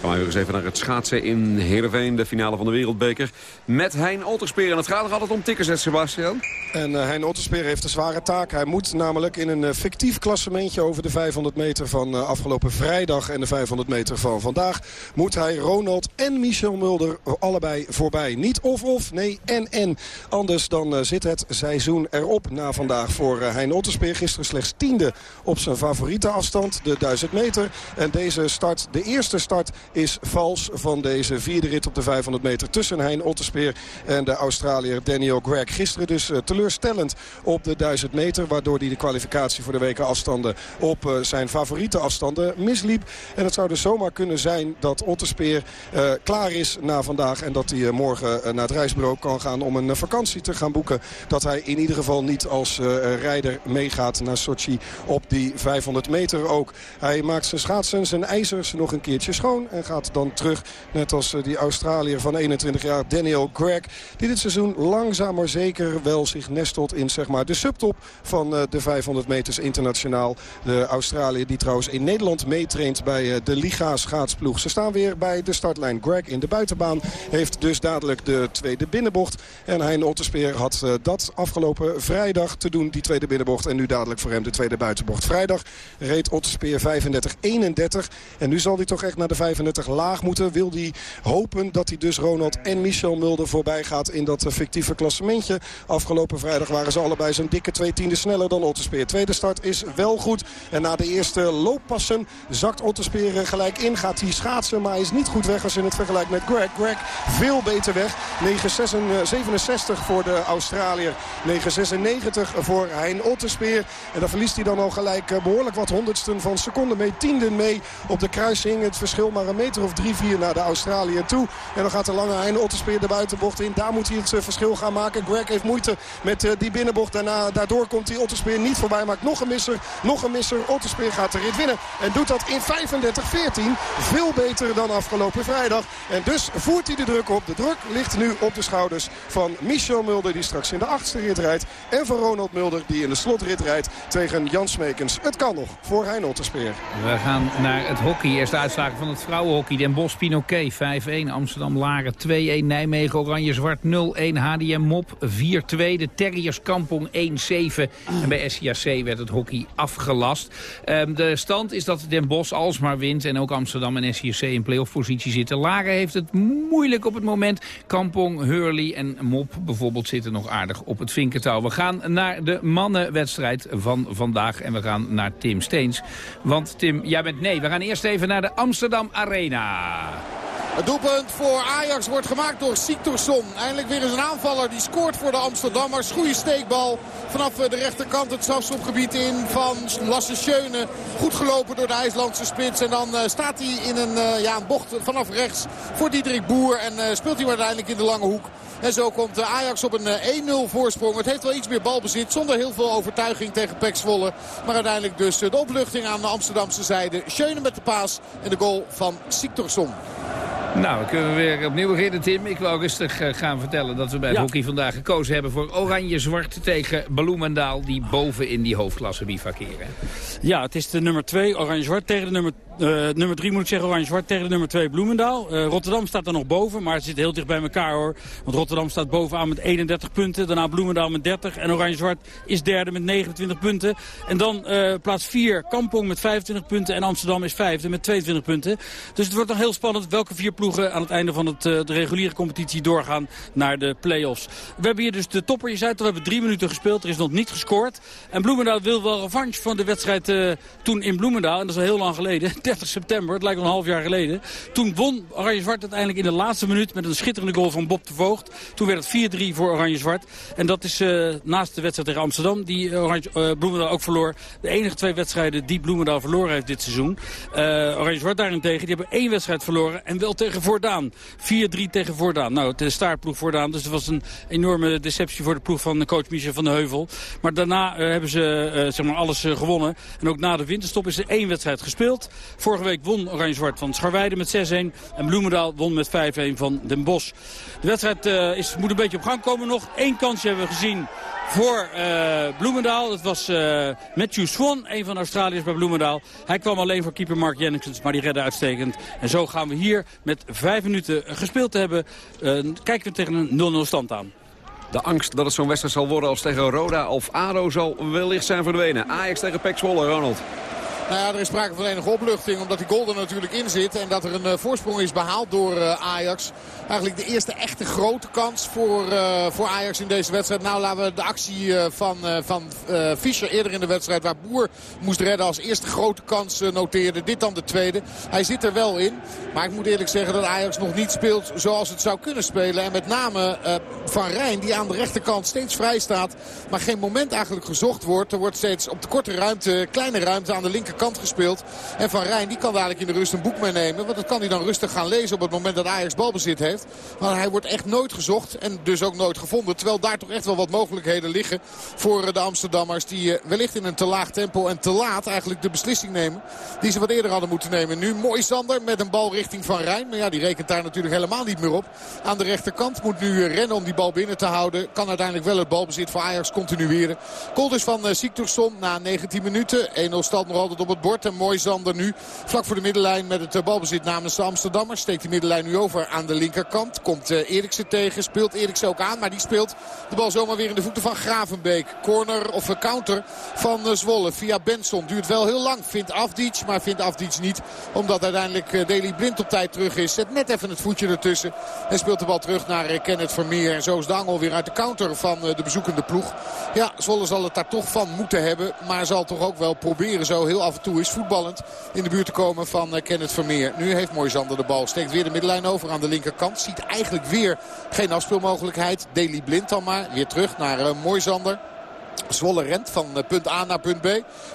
S7: Gaan we weer eens even naar het schaatsen in Heerenveen. De finale van de Wereldbeker. Met Hein Otterspeer. En het gaat nog altijd om tickers, Sebastian.
S10: En uh, Hein Otterspeer heeft een zware taak. Hij moet namelijk in een uh, fictief klassementje over de 500 meter van uh, afgelopen vrijdag... en de 500 meter van vandaag... moet hij Ronald en Michel Mulder allebei voorbij. Niet of-of, nee en-en. Anders dan zit het seizoen erop na vandaag voor Hein Otterspeer. Gisteren slechts tiende op zijn favoriete afstand, de 1000 meter. En deze start, de eerste start is vals van deze vierde rit op de 500 meter tussen Hein Otterspeer en de Australiër Daniel Greg. Gisteren dus uh, teleurstellend op de 1000 meter, waardoor hij de kwalificatie voor de weken afstanden op zijn favoriete afstanden misliep. En het zou dus zomaar kunnen zijn dat Otterspeer klaar is na vandaag en dat hij morgen naar het reisbureau kan gaan om een vakantie te gaan boeken. Dat hij in ieder geval niet als rijder meegaat naar Sochi op die 500 meter ook. Hij maakt zijn schaatsen, zijn ijzers nog een keertje schoon en gaat dan terug. Net als die Australiër van 21 jaar, Daniel Gregg. Die dit seizoen langzaam maar zeker wel zich nestelt in zeg maar, de subtop van de 500 meters internationaal. De Australiër die trouwens in Nederland meetraint bij de Liga schaatsploeg. Ze staan weer bij de startlijn. Greg in de buitenbaan heeft dus dadelijk de tweede binnenbocht. En Hein Otterspeer had dat afgelopen vrijdag te doen, die tweede binnenbocht. En nu dadelijk voor hem de tweede buitenbocht. Vrijdag reed Otterspeer 35-31. En nu zal hij toch echt naar de 35 laag moeten. Wil hij hopen dat hij dus Ronald en Michel Mulder voorbij gaat in dat fictieve klassementje. Afgelopen vrijdag waren ze allebei zo'n dikke twee tienden sneller dan Otterspeer. Tweede start is wel goed. En na de eerste looppassen zakt Otterspeer gelijk in. Gaat hij schaatsen, maar is niet goed weg als je het vergelijkt met Greg. Greg veel beter weg. 9,67 voor de Australiër. 9,96 voor Hein Otterspeer. En dan verliest hij dan al gelijk behoorlijk wat honderdsten van seconden mee. Tienden mee op de kruising. Het verschil maar een meter of drie, vier naar de Australiër toe. En dan gaat de lange einde Otterspeer de buitenbocht in. Daar moet hij het verschil gaan maken. Greg heeft moeite met die binnenbocht. Daarna, daardoor komt hij Otterspeer niet voorbij. Maakt nog een misser. Nog een misser. Otterspeer gaat de rit winnen. En doet dat in 35-14. Veel beter dan afgelopen vrijdag. En dus voert hij de druk op. De druk ligt nu op de schouders van Michel Mulder. Die straks in de achtste rit rijdt. En van Ronald Mulder die in de slotrit rijdt tegen Jan Smekens. Het kan nog voor Hein Otterspeer.
S9: We gaan naar het hockey. Eerste uitslagen van het vrouwenhockey. Den Bosch Pinoquet 5-1. Amsterdam Laren 2-1. Nijmegen Oranje-Zwart 0-1. HDM Mop 4-2. De Terriers Kampong 1-7. En bij SCAC werd het hockey afgelast. Um, de stand is dat Den Bosch alsmaar wint. En ook Amsterdam en SCAC in playoff positie zitten. Laren heeft het moeilijk op het moment. Kampong, Hurley en Mop bijvoorbeeld zitten nog aardig op het vinkertouw. We gaan naar de mannenwedstrijd van vandaag. En we gaan naar Tim Steens. Want Tim, jij bent nee. We gaan eerst even naar de Amsterdam Arena.
S24: Het doelpunt voor Ajax wordt gemaakt door Siktorsson. Eindelijk weer eens een aanvaller die scoort voor de Amsterdammers. Goede steekbal vanaf de rechterkant het strafschopgebied in van Lasse Schöne. Goed gelopen door de IJslandse spits. En dan uh, staat hij in een, uh, ja, een bocht vanaf rechts voor Diederik Boer. En speelt hij uiteindelijk in de lange hoek. En zo komt Ajax op een 1-0 voorsprong. Het heeft wel iets meer balbezit zonder heel veel overtuiging tegen Pek Zwolle. Maar uiteindelijk dus de opluchting aan de Amsterdamse zijde. Schöne met de paas en de goal van Siktorsson.
S9: Nou, we kunnen weer opnieuw beginnen, Tim. Ik wil rustig uh, gaan vertellen dat we bij het
S15: Ja.
S9: hockey vandaag gekozen hebben... voor Oranje-Zwart tegen Bloemendaal... die boven in die hoofdklasse bivakeren.
S15: Ja, het is de nummer 2, Oranje-Zwart tegen de nummer, eh, nummer 3 moet ik zeggen, Oranje-Zwart tegen de nummer 2, Bloemendaal. Eh, Rotterdam staat er nog boven, maar het zit heel dicht bij elkaar hoor. Want Rotterdam staat bovenaan met 31 punten, daarna Bloemendaal met 30 en Oranje-Zwart is derde met 29 punten. En dan eh, plaats 4, Kampong met 25 punten en Amsterdam is vijfde met 22 punten. Dus het wordt nog heel spannend welke vier ploegen aan het einde van het, eh, de reguliere competitie doorgaan naar de play-offs. We hebben hier dus de topper, je zei we hebben drie minuten gespeeld, er is nog niet gescoord. En Bloemendaal wil wel revanche van de wedstrijd eh, toen in Bloemendaal. En dat is al heel lang geleden, 30 september, het lijkt wel een half jaar geleden. Toen won Oranje-Zwart uiteindelijk in de laatste minuut met een schitterende goal van Bob de Voogd. Toen werd het 4-3 voor Oranje-Zwart. En dat is eh, naast de wedstrijd tegen Amsterdam, die Oranje, Bloemendaal ook verloor. De enige twee wedstrijden die Bloemendaal verloren heeft dit seizoen. Oranje-Zwart daarentegen, die hebben één wedstrijd verloren. En wel tegen Voordaan. 4-3 tegen Voordaan. Nou, is staartploeg Voordaan. Dus het was een enorme deceptie voor de ploeg van coach Michel van de Heuvel. Maar daarna eh, hebben ze eh, zeg maar alles eh, gewonnen. En ook na de winterstop is er één wedstrijd gespeeld. Vorige week won Oranje-Zwart van Scharweide met 6-1. En Bloemendaal won met 5-1 van Den Bosch. De wedstrijd is, moet een beetje op gang komen nog. Eén kansje hebben we gezien voor eh, Bloemendaal. Dat was eh, Matthew Swan, een van de Australiërs bij Bloemendaal. Hij kwam alleen voor keeper Mark Jennings, maar die redde uitstekend. En zo gaan we hier met vijf minuten gespeeld te hebben. eh, kijken we tegen een 0-0 stand aan.
S7: De angst dat het zo'n wedstrijd zal worden als tegen Roda of ADO zal wellicht zijn verdwenen. Ajax tegen Pek Zwolle, Ronald.
S24: Nou ja, er is sprake van enige opluchting omdat die goal er natuurlijk in zit. En dat er een voorsprong is behaald door eh, Ajax. Eigenlijk de eerste echte grote kans voor, eh, voor Ajax in deze wedstrijd. Nou laten we de actie eh, van, eh, van Fischer eerder in de wedstrijd waar Boer moest redden als eerste grote kans noteerde. Dit dan de tweede. Hij zit er wel in. Maar ik moet eerlijk zeggen dat Ajax nog niet speelt zoals het zou kunnen spelen. En met name Van Rijn die aan de rechterkant steeds vrij staat. Maar geen moment eigenlijk gezocht wordt. Er wordt steeds op de korte ruimte, kleine ruimte aan de linkerkant gespeeld. En Van Rijn die kan dadelijk in de rust een boek meenemen. Want dat kan hij dan rustig gaan lezen op het moment dat Ajax balbezit heeft. Maar hij wordt echt nooit gezocht en dus ook nooit gevonden. Terwijl daar toch echt wel wat mogelijkheden liggen voor eh, de Amsterdammers. Die eh, wellicht in een te laag tempo en te laat eigenlijk de beslissing nemen. Die ze wat eerder hadden moeten nemen. Nu mooi Sander met een bal richting Van Rijn. Maar ja, die rekent daar natuurlijk helemaal niet meer op. Aan de rechterkant moet nu eh, rennen om die bal binnen te houden. Kan uiteindelijk wel het balbezit voor Ajax continueren. Goal dus van Siktorsson na 19 minuten. 1-0 staat nog altijd op het bord. En mooi Sander nu vlak voor de middenlijn met het balbezit namens de Amsterdammers. Steekt die middenlijn nu over aan de linkerkant. Komt uh, Eriksen tegen. Speelt Eriksen ook aan. Maar die speelt de bal zomaar weer in de voeten van Gravenbeek. Corner of een counter van uh, Zwolle via Benson. Duurt wel heel lang. Vindt Afdic. Maar vindt Afdic niet. Omdat uiteindelijk Deli Blind op tijd terug is. Zet net even het voetje ertussen. En speelt de bal terug naar Kenneth Vermeer. En zo is de angel weer uit de counter van de bezoekende ploeg. Ja, Zwolle zal het daar toch van moeten hebben. Maar zal toch ook wel proberen zo heel af en toe is voetballend in de buurt te komen van Kenneth Vermeer. Nu heeft Moisander de bal. Steekt weer de middenlijn over aan de linkerkant. Ziet eigenlijk weer geen afspeelmogelijkheid. Deli Blind dan maar. Weer terug naar uh, Moisander. Zwolle rent van eh, punt A naar punt B.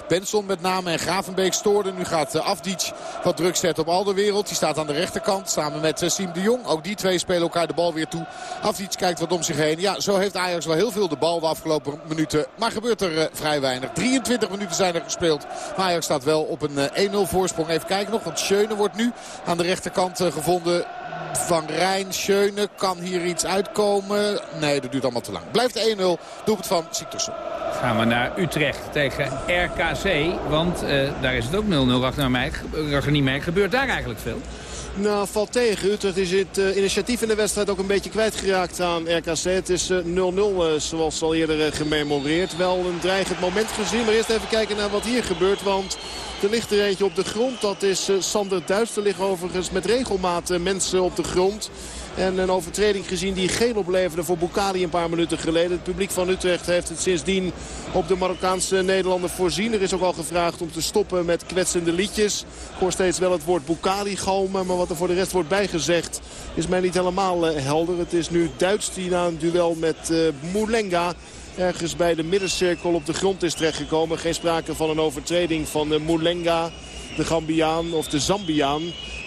S24: Benson met name en Gravenbeek stoorden. Nu gaat uh, Afdic wat druk zetten op Alderwereld. Die staat aan de rechterkant samen met Siem de Jong. Ook die twee spelen elkaar de bal weer toe. Afdic kijkt wat om zich heen. Ja, zo heeft Ajax wel heel veel de bal de afgelopen minuten. Maar gebeurt er vrij weinig. 23 minuten zijn er gespeeld. Maar Ajax staat wel op een 1-0 voorsprong. Even kijken nog, want Schöne wordt nu aan de rechterkant gevonden. Van Rijn, Schöne, kan hier iets uitkomen? Nee, dat duurt allemaal te lang. Blijft 1-0, doelpunt van Siktorsson.
S9: Gaan we naar Utrecht tegen RKC. Want uh, daar is het ook 0-0 achter mij. Ragnar Gebeurt daar eigenlijk veel?
S8: Nou, valt tegen. Utrecht is het uh, initiatief in de wedstrijd ook een beetje kwijtgeraakt aan RKC. Het is 0-0 uh, zoals al eerder gememoreerd. Wel een dreigend moment gezien. Maar eerst even kijken naar wat hier gebeurt. Want er ligt er eentje op de grond. Dat is Sander Duits. Er liggen overigens met regelmaat mensen op de grond. En een overtreding gezien die geen opleverde voor Bukali een paar minuten geleden. Het publiek van Utrecht heeft het sindsdien op de Marokkaanse Nederlander voorzien. Er is ook al gevraagd om te stoppen met kwetsende liedjes. Ik hoor steeds wel het woord Bukali galmen. Maar wat er voor de rest wordt bijgezegd is mij niet helemaal eh, helder. Het is nu Duits die na een duel met uh, Moulenga ergens bij de middencirkel op de grond is terechtgekomen. Geen sprake van een overtreding van uh, Moulenga, de Gambiaan of de Zambiaan.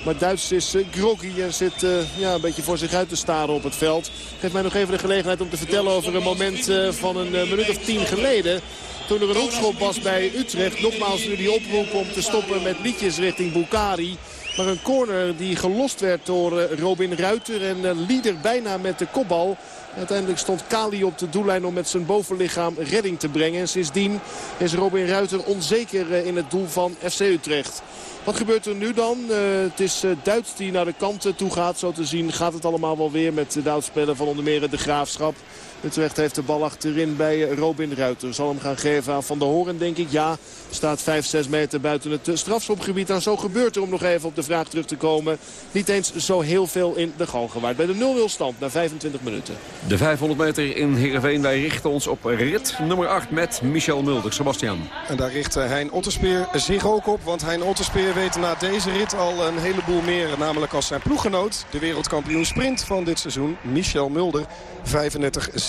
S8: Maar Duits is uh, groggy en zit uh, ja, een beetje voor zich uit te staren op het veld. Geeft mij nog even de gelegenheid om te vertellen over een moment uh, van een minuut of tien geleden. Toen er een hoekschop was bij Utrecht. Nogmaals nu die oproep om te stoppen met liedjes richting Bukari. Maar een corner die gelost werd door Robin Ruiter. En Lieder bijna met de kopbal. Uiteindelijk stond Kali op de doellijn om met zijn bovenlichaam redding te brengen. En sindsdien is Robin Ruiter onzeker in het doel van FC Utrecht. Wat gebeurt er nu dan? Uh, het is uh, Duits die naar de kant toe gaat. Zo te zien gaat het allemaal wel weer met de Duitsspelen van onder meer de Graafschap. Utrecht heeft de bal achterin bij Robin Ruiter. Zal hem gaan geven aan Van der Hoorn, denk ik. Ja, staat 5, 6 meter buiten het strafschopgebied. En zo gebeurt er, om nog even op de vraag terug te komen... niet eens zo heel veel in de gal gewaard. Bij de 0-0 stand na 25 minuten.
S7: De 500 meter in Heerenveen. Wij richten ons op rit nummer 8 met Michel Mulder. Sebastian.
S10: En daar richt Hein Otterspeer zich ook op. Want Hein Otterspeer weet na deze rit al een heleboel meer. Namelijk als zijn ploeggenoot, de wereldkampioen sprint van dit seizoen, Michel Mulder.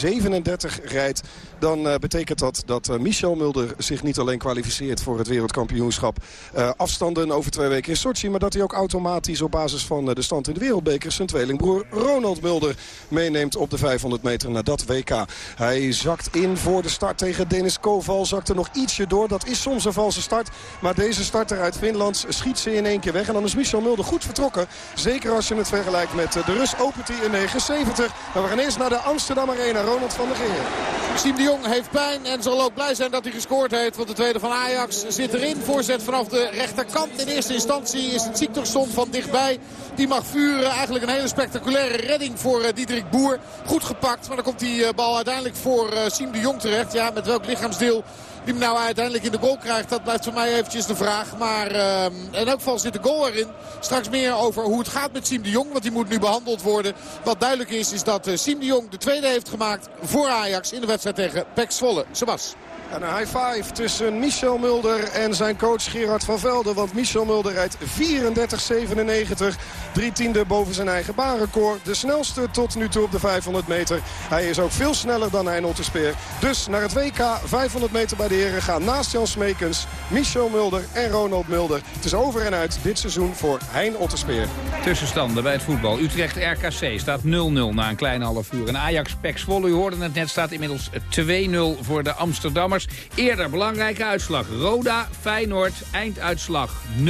S10: 35-37 rijdt, dan uh, betekent dat dat uh, Michel Mulder zich niet alleen kwalificeert voor het wereldkampioenschap uh, afstanden over twee weken in Sochi, maar dat hij ook automatisch op basis van de stand in de wereldbeker zijn tweelingbroer Ronald Mulder meeneemt op de 500 meter naar dat WK. Hij zakt in voor de start tegen Denis Koval, zakt er nog ietsje door. Dat is soms een valse start, maar deze starter uit Finland schiet ze in één keer weg. En dan is Michel Mulder goed vertrokken. Zeker als je het vergelijkt met de Rus opent in 79. Maar we gaan eerst naar de Amsterdam Arena. Ronald van der Geer.
S24: Siem de Jong heeft pijn en zal ook blij zijn dat hij gescoord heeft. Want de tweede van Ajax zit erin. Voorzet vanaf de rechterkant. In eerste instantie is het Ziekterson van dichtbij. Die mag vuren. Eigenlijk een hele spectaculaire redding voor uh, Diederik Boer. Goed gepakt. Maar dan komt die uh, bal uiteindelijk voor uh, Siem de Jong terecht. Ja, met welk lichaamsdeel die hem nou uiteindelijk in de goal krijgt, dat blijft voor mij eventjes de vraag. Maar uh, in elk geval zit de goal erin. Straks meer over hoe het gaat met Siem de Jong. Want die moet nu behandeld worden. Wat duidelijk is, is dat uh, Siem de Jong de tweede heeft gemaakt voor Ajax in de wedstrijd tegen Pek Zwolle. Sebas.
S10: En een high five tussen Michel Mulder en zijn coach Gerard van Velden. Want Michel Mulder rijdt 34,97. Drie tiende boven zijn eigen baanrecord. De snelste tot nu toe op de 500 meter. Hij is ook veel sneller dan Hein Otterspeer. Dus naar het WK 500 meter bij de heren gaan naast Jan Smekens, Michel Mulder en Ronald Mulder. Het is over en uit dit seizoen voor Hein Otterspeer.
S9: Tussenstanden bij het voetbal. Utrecht-RKC staat 0-0 na een kleine half uur. En Ajax-Pek Zwolle, u hoorde het net, staat inmiddels 2-0 voor de Amsterdammers. Eerder belangrijke uitslag. Roda, Feyenoord, einduitslag 0-1.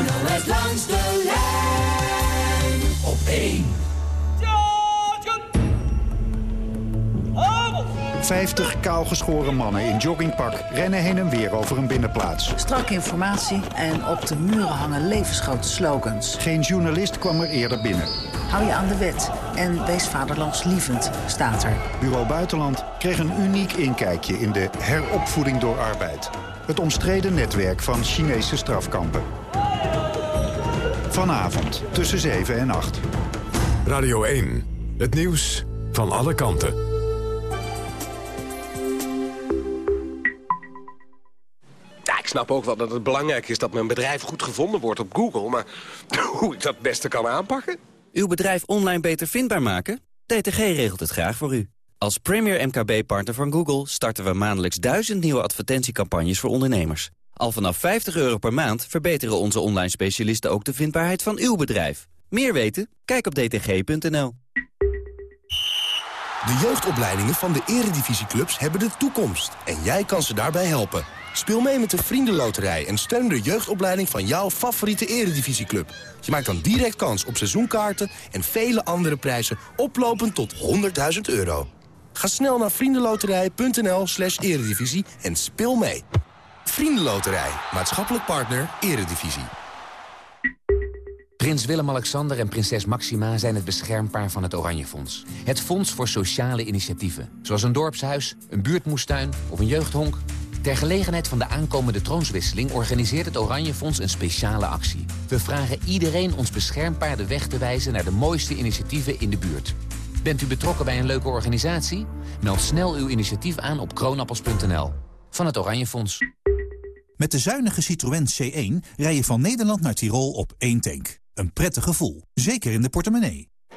S25: NOS langs de lijn op 1.
S26: 50 kaalgeschoren mannen in joggingpak rennen heen en weer over een binnenplaats.
S27: Strak informatie en op de muren hangen levensgrote slogans.
S26: Geen journalist kwam er eerder binnen.
S27: Hou je aan de wet en wees vaderlandslievend, staat er.
S26: Bureau Buitenland kreeg een uniek inkijkje in de heropvoeding door arbeid. Het omstreden netwerk van Chinese strafkampen. Vanavond tussen 7 en 8.
S6: Radio 1, het nieuws van alle kanten.
S28: Snap ook wel dat het belangrijk is dat mijn bedrijf goed gevonden wordt op Google. Maar hoe ik dat het beste kan aanpakken?
S29: Uw bedrijf online beter vindbaar maken? DTG regelt het graag voor u. Als premier MKB-partner van Google starten we maandelijks duizend nieuwe advertentiecampagnes voor ondernemers. Al vanaf 50 euro per maand verbeteren onze online specialisten ook de vindbaarheid van uw bedrijf. Meer weten? Kijk op dtg.nl.
S30: De jeugdopleidingen van de eredivisieclubs hebben de toekomst. En jij kan ze daarbij helpen. Speel mee met de Vriendenloterij en steun de jeugdopleiding van jouw favoriete eredivisieclub. Je maakt dan direct kans op seizoenkaarten en vele andere prijzen oplopend tot 100.000 euro. Ga snel naar vriendenloterij.nl slash eredivisie en speel mee. Vriendenloterij, maatschappelijk partner, eredivisie.
S31: Prins Willem-Alexander en prinses Maxima zijn het beschermpaar van het Oranje Fonds. Het fonds voor sociale initiatieven. Zoals een dorpshuis, een buurtmoestuin of een jeugdhonk. Ter gelegenheid van de aankomende troonswisseling organiseert het Oranje Fonds een speciale actie. We vragen iedereen ons beschermpaar de weg te wijzen naar de mooiste initiatieven in de buurt. Bent u betrokken bij een leuke organisatie? Meld snel uw initiatief aan op kroonappels.nl. Van het Oranje Fonds.
S1: Met de zuinige Citroën C1 rij je van Nederland naar Tirol op één tank. Een prettig gevoel, zeker in de portemonnee.